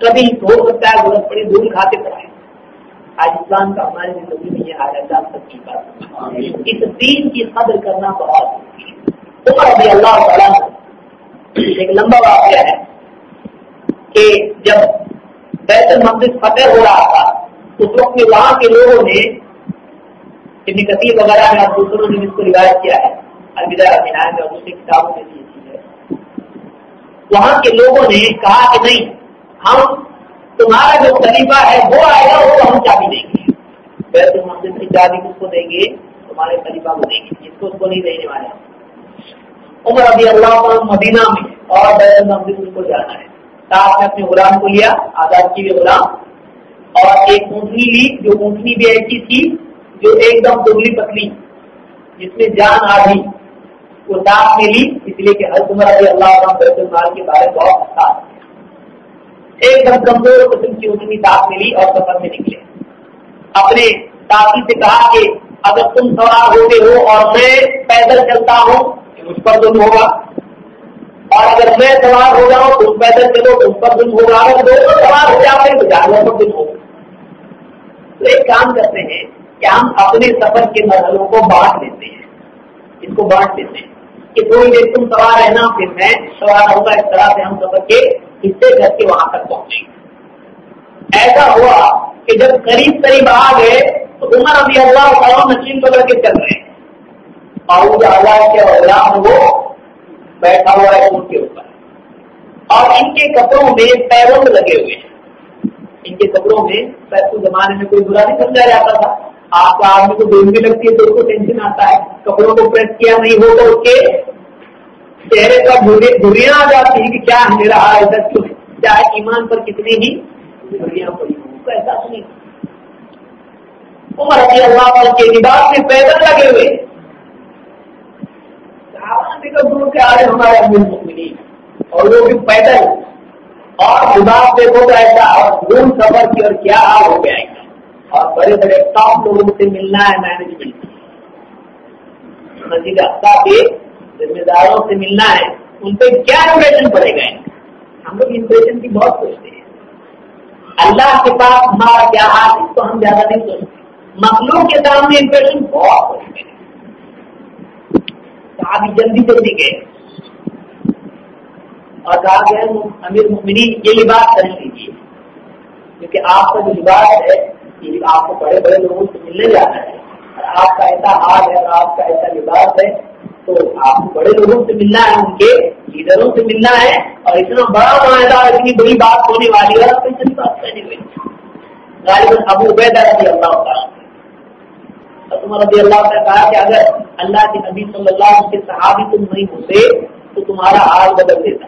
کبھی ہو سکتا ہے ضرورت پڑی دور کھاتے پڑے آج اسلام کا زندگی میں یہ آ جاتا سب کی بات اس دین کی قدر کرنا بہت عمر ابھی اللہ تعالیٰ ایک لمبا واقعہ ہے کہ جب بیت المقدس فتح ہو رہا تھا، اس وقت میں وہاں کے لوگوں نے ابن کثیر وغیرہ میں اور دوسروں نے اس کو روایت کیا ہے۔ الوداع میں اور دوسری کتابوں میں بھی چیز ہے۔ وہاں کے لوگوں نے کہا کہ نہیں، ہم، تمہارا جو خلیفہ ہے، وہ آئے گا، وہ ہم چابی دیں گے بیت المسجد کی چابی کس کو دیں گے، تمہارے خلیفہ کو دیں گے، جس کو اس کو نہیں دینے والے عمر ابھی اللہ عنہ مدینہ میں اور بیت المسجد اس کو جانا ہے۔ آپ نے اپنے غلام کو لیا، آزاد کی بھی غلام۔ اور ایک اونٹنی لی، جو اونٹنی بھی ایسی تھی، جو ایک دم دبلی پتلی، جس میں جان آ گئی۔ وہ ساتھ میں لی، اس لیے کہ ہر عمر ابھی اللہ عنہ بیت المال کے بارے بہت اچھا ایک دم کمزور قسم کی اونٹنی اتنی ساتھ ملی اور سفر میں نکلے۔ اپنے ساتھی سے کہا کہ اگر تم سوار ہوتے ہو اور میں پیدل چلتا ہوں مجھ پر دم ہوگا۔ اور اگر میں سوار ہو جاؤں تم پیدل چلو تم پر دم ہوگا اگر دونوں سوار ہو جاتے ہیں تو جانور پر دم ہوگا۔ تو ایک کام کرتے ہیں کہ ہم اپنے سفر کے مرحلوں کو بانٹ لیتے ہیں۔ اس کو بانٹ لیتے ہیں کہ تھوڑی دیر تم سوار رہنا، پھر میں سوار ہوگا اس طرح سے ہم سفر کے حصے کر کے وہاں تک پہنچیں۔ گے ایسا ہوا کہ جب قریب قریب آ گئے تو عمر ابھی اللہ تعالیٰ مشین پکڑ کے چل رہے ہیں۔ اور جو کے غلام وہ بیٹھا ہوا ہے ان کے اوپر۔ اور ان کے کپڑوں میں پیروں لگے ہوئے ہیں۔ ان کے کپڑوں میں پیسوں زمانے میں کوئی برا نہیں سمجھا جاتا تھا۔ آپ کا آدمی کو دور بھی لگتی ہے تو اس کو ٹینشن آتا ہے۔ کپڑوں کو پریس کیا نہیں ہو تو اس کے چہرے پر دھریاں آ جاتی ہیں کہ کیا ہے میرا حال ایسا کیوں چاہے ایمان پر کتنی ہی دھریاں پڑی ہوں۔ ایسا نہیں عمر رضی اللہ پر کے لباس میں پیدل لگے ہوئے۔ دور کے آ امیر مکمنی اور وہ بھی پیدل۔ اور لباس دیکھو تو ایسا اور دور سفر کی اور کیا حال ہو گیا اور بڑے بڑے ٹاپ لوگوں سے ملنا ہے مینجمنٹ مسجد اقسا کے ذمہ داروں سے ملنا ہے۔ ان پہ کیا امپریشن پڑے گا؟ ہم لوگ امپریشن کی بہت سوچتے ہیں۔ اللہ کے پاس ہمارا کیا ہاتھ اس کو ہم زیادہ نہیں سوچتے۔ مخلوق کے سامنے امپریشن بہت سوچتے ہیں۔ کہا جلدی جلدی گئے اور کہا گیا امیر ممنی یہ لباس کر لیجیے کیونکہ آپ کا جو لباس ہے یہ آپ کو بڑے بڑے لوگوں سے ملنے جانا ہے۔ اور آپ کا ایسا حال ہے، اور آپ کا ایسا لباس ہے، تو آپ کو بڑے لوگوں سے ملنا ہے، ان کے لیڈروں سے ملنا ہے۔ اور اتنا بڑا معاہدہ اور اتنی بڑی بات ہونے والی ہے، آپ نہیں ہوئی۔ غالب ابو عبیدہ رضی اللہ تعالیٰ عمر رضی اللہ نے کہا کہ اگر اللہ کے نبی صلی اللہ علیہ وسلم کے صحابی تم نہیں ہوتے، تو تمہارا حال بدل دیتا۔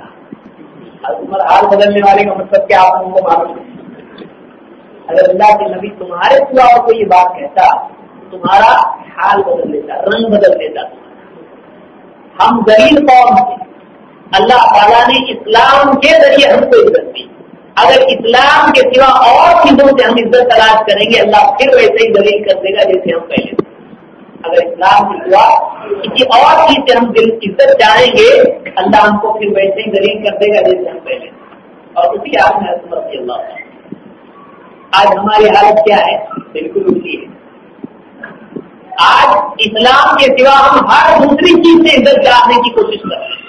حال بدلنے والے کا مطلب کیا آپ کو معلوم اگر اللہ کے نبی تمہارے سوا کو یہ بات کہتا، تمہارا حال بدل دیتا رنگ بدل دیتا ہم غریب قوم تھے اللہ تعالیٰ نے اسلام کے ذریعے ہم کو عزت دی۔ اگر اسلام کے سوا اور چیزوں سے ہم عزت تلاش کریں گے، اللہ پھر ویسے ہی دلیل کر دے گا جیسے ہم پہلے اگر اسلام کے سوا کسی اور چیز سے ہم دل عزت چاہیں گے، اللہ ہم کو پھر ویسے ہی دلیل کر دے گا جیسے ہم پہلے۔ اور اسی آپ میں رضی اللہ آج ہماری حالت کیا ہے؟ بالکل اسی ہے۔ آج اسلام کے سوا ہم ہر دوسری چیز سے عزت چاہنے کی کوشش کر رہے ہیں۔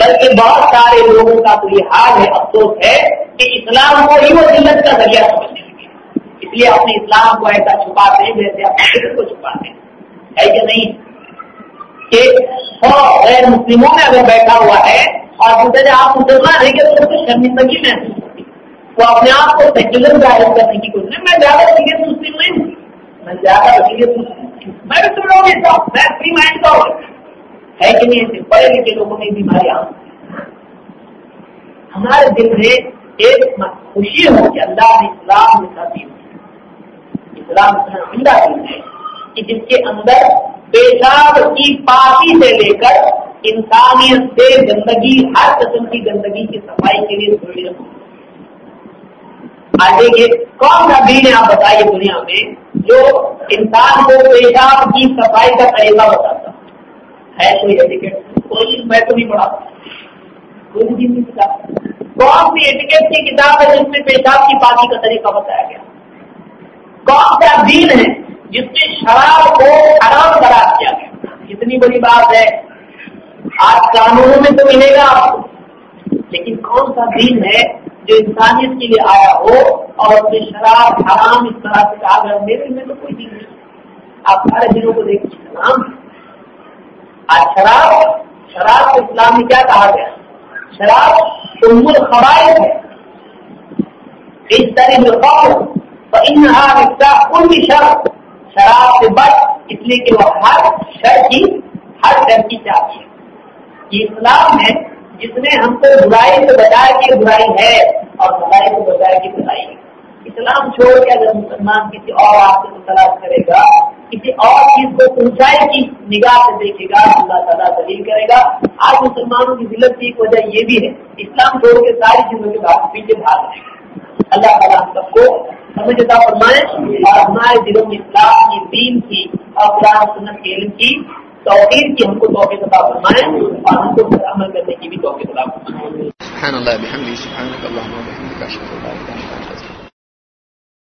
بلکہ بہت سارے لوگوں کا تو یہ حال ہے، افسوس ہے کہ اسلام کو ہی وہ ذلت کا ذریعہ سمجھنے لگے۔ اس لیے اپنے اسلام کو ایسا چھپاتے ہیں جیسے اپنے دل کو چھپاتے ہیں۔ ہے کہ نہیں؟ کہ ہاں، غیر مسلموں میں اگر بیٹھا ہوا ہے اور دوسرے آپ مسلمان رہیں گے تو اس کو شرمندگی محسوس ہوتی وہ اپنے آپ کو سیکولر ظاہر کرنے کی کوشش میں زیادہ سیریس مسلم نہیں ہوں۔ میں زیادہ سیریس مسلم میں بھی تم لوگ میں فری مائنڈ کا ہوں۔ ہے کہ نہیں؟ ایسے پڑھے لکھے لوگوں میں بیماریاں ہمارے دل میں ایک خوشی ہو کہ اللہ نے اسلام لکھا دین اسلام اتنا عمدہ دین ہے۔ کہ جس کے اندر پیشاب کی پاکی سے لے کر انسانیت سے گندگی ہر قسم کی گندگی کی صفائی کے لیے تھوڑی آگے یہ کون سا دین ہے آپ بتائیے دنیا میں جو انسان کو پیشاب کی صفائی کا طریقہ بتاتا ہے؟ کوئی ایٹیکیٹ کوئی میں تو نہیں پڑھا۔ کوئی بھی نہیں کتاب؟ کون سی ایٹیکیٹ کی کتاب ہے جس میں پیشاب کی پانی کا طریقہ بتایا گیا؟ کون سا دین ہے جس میں شراب کو حرام قرار کیا گیا اتنی بڑی بات ہے۔ آج قانونوں میں تو ملے گا آپ کو۔ لیکن کون سا دین ہے جو انسانیت کے لیے آیا ہو اور اس میں شراب حرام اس طرح سے کہا گیا؟ میرے میں تو کوئی دین نہیں۔ آپ سارے دنوں کو دیکھیے حرام آج شراب شراب کو اسلام میں کیا کہا گیا؟ شراب ام الخبائش ہے۔ اس طرح ان کی شرط۔ شراب سے بچ اس لیے کہ وہ ہر شر کی، ہر شر کی چاہیے۔ یہ اسلام ہے، جس نے ہم کو برائی سے بچایا کہ برائی ہے اور برائی سے بچایا کہ برائی ہے۔ اسلام چھوڑ کے اگر مسلمان کسی اور آپ سے تلاش کرے گا، کسی اور چیز کو اونچائی کی نگاہ سے دیکھے گا، اللہ تعالیٰ دلیل کرے گا۔ آج مسلمانوں کی ضلع کی ایک وجہ یہ بھی ہے، اسلام چھوڑ کے ساری چیزوں کے بعد پیچھے بھاگ رہے ہیں۔ اللہ تعالیٰ ہم سب کو سمجھ عطا فرمائے اور ہمارے دلوں میں اسلام کی، دین کی اور قرآن سنت کے علم کی توقیر کی ہم کو توقع عطا فرمائے اور ہم کو عمل کرنے کی بھی توقع عطا فرمائے۔ سبحان اللہ، بحمدی، سبحانک اللہ وبحمدک اشہد ان لا الہ الا انت